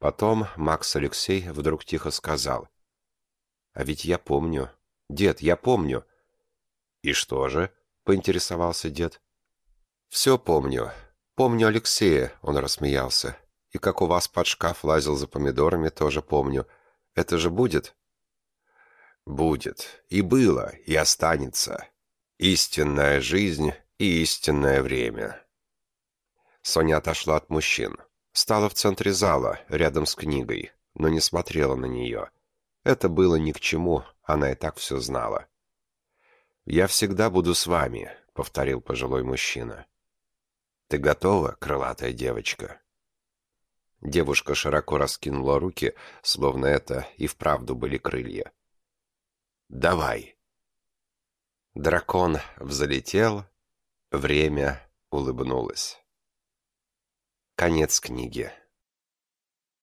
Потом Макс Алексей вдруг тихо сказал. «А ведь я помню. Дед, я помню». «И что же?» — поинтересовался дед. «Все помню. Помню Алексея», — он рассмеялся. «И как у вас под шкаф лазил за помидорами, тоже помню. Это же будет?» «Будет. И было, и останется. Истинная жизнь и истинное время». Соня отошла от мужчин. Стала в центре зала, рядом с книгой, но не смотрела на нее. Это было ни к чему, она и так все знала. «Я всегда буду с вами», — повторил пожилой мужчина. «Ты готова, крылатая девочка?» Девушка широко раскинула руки, словно это и вправду были крылья. «Давай!» Дракон взлетел, время улыбнулось. Конец книги.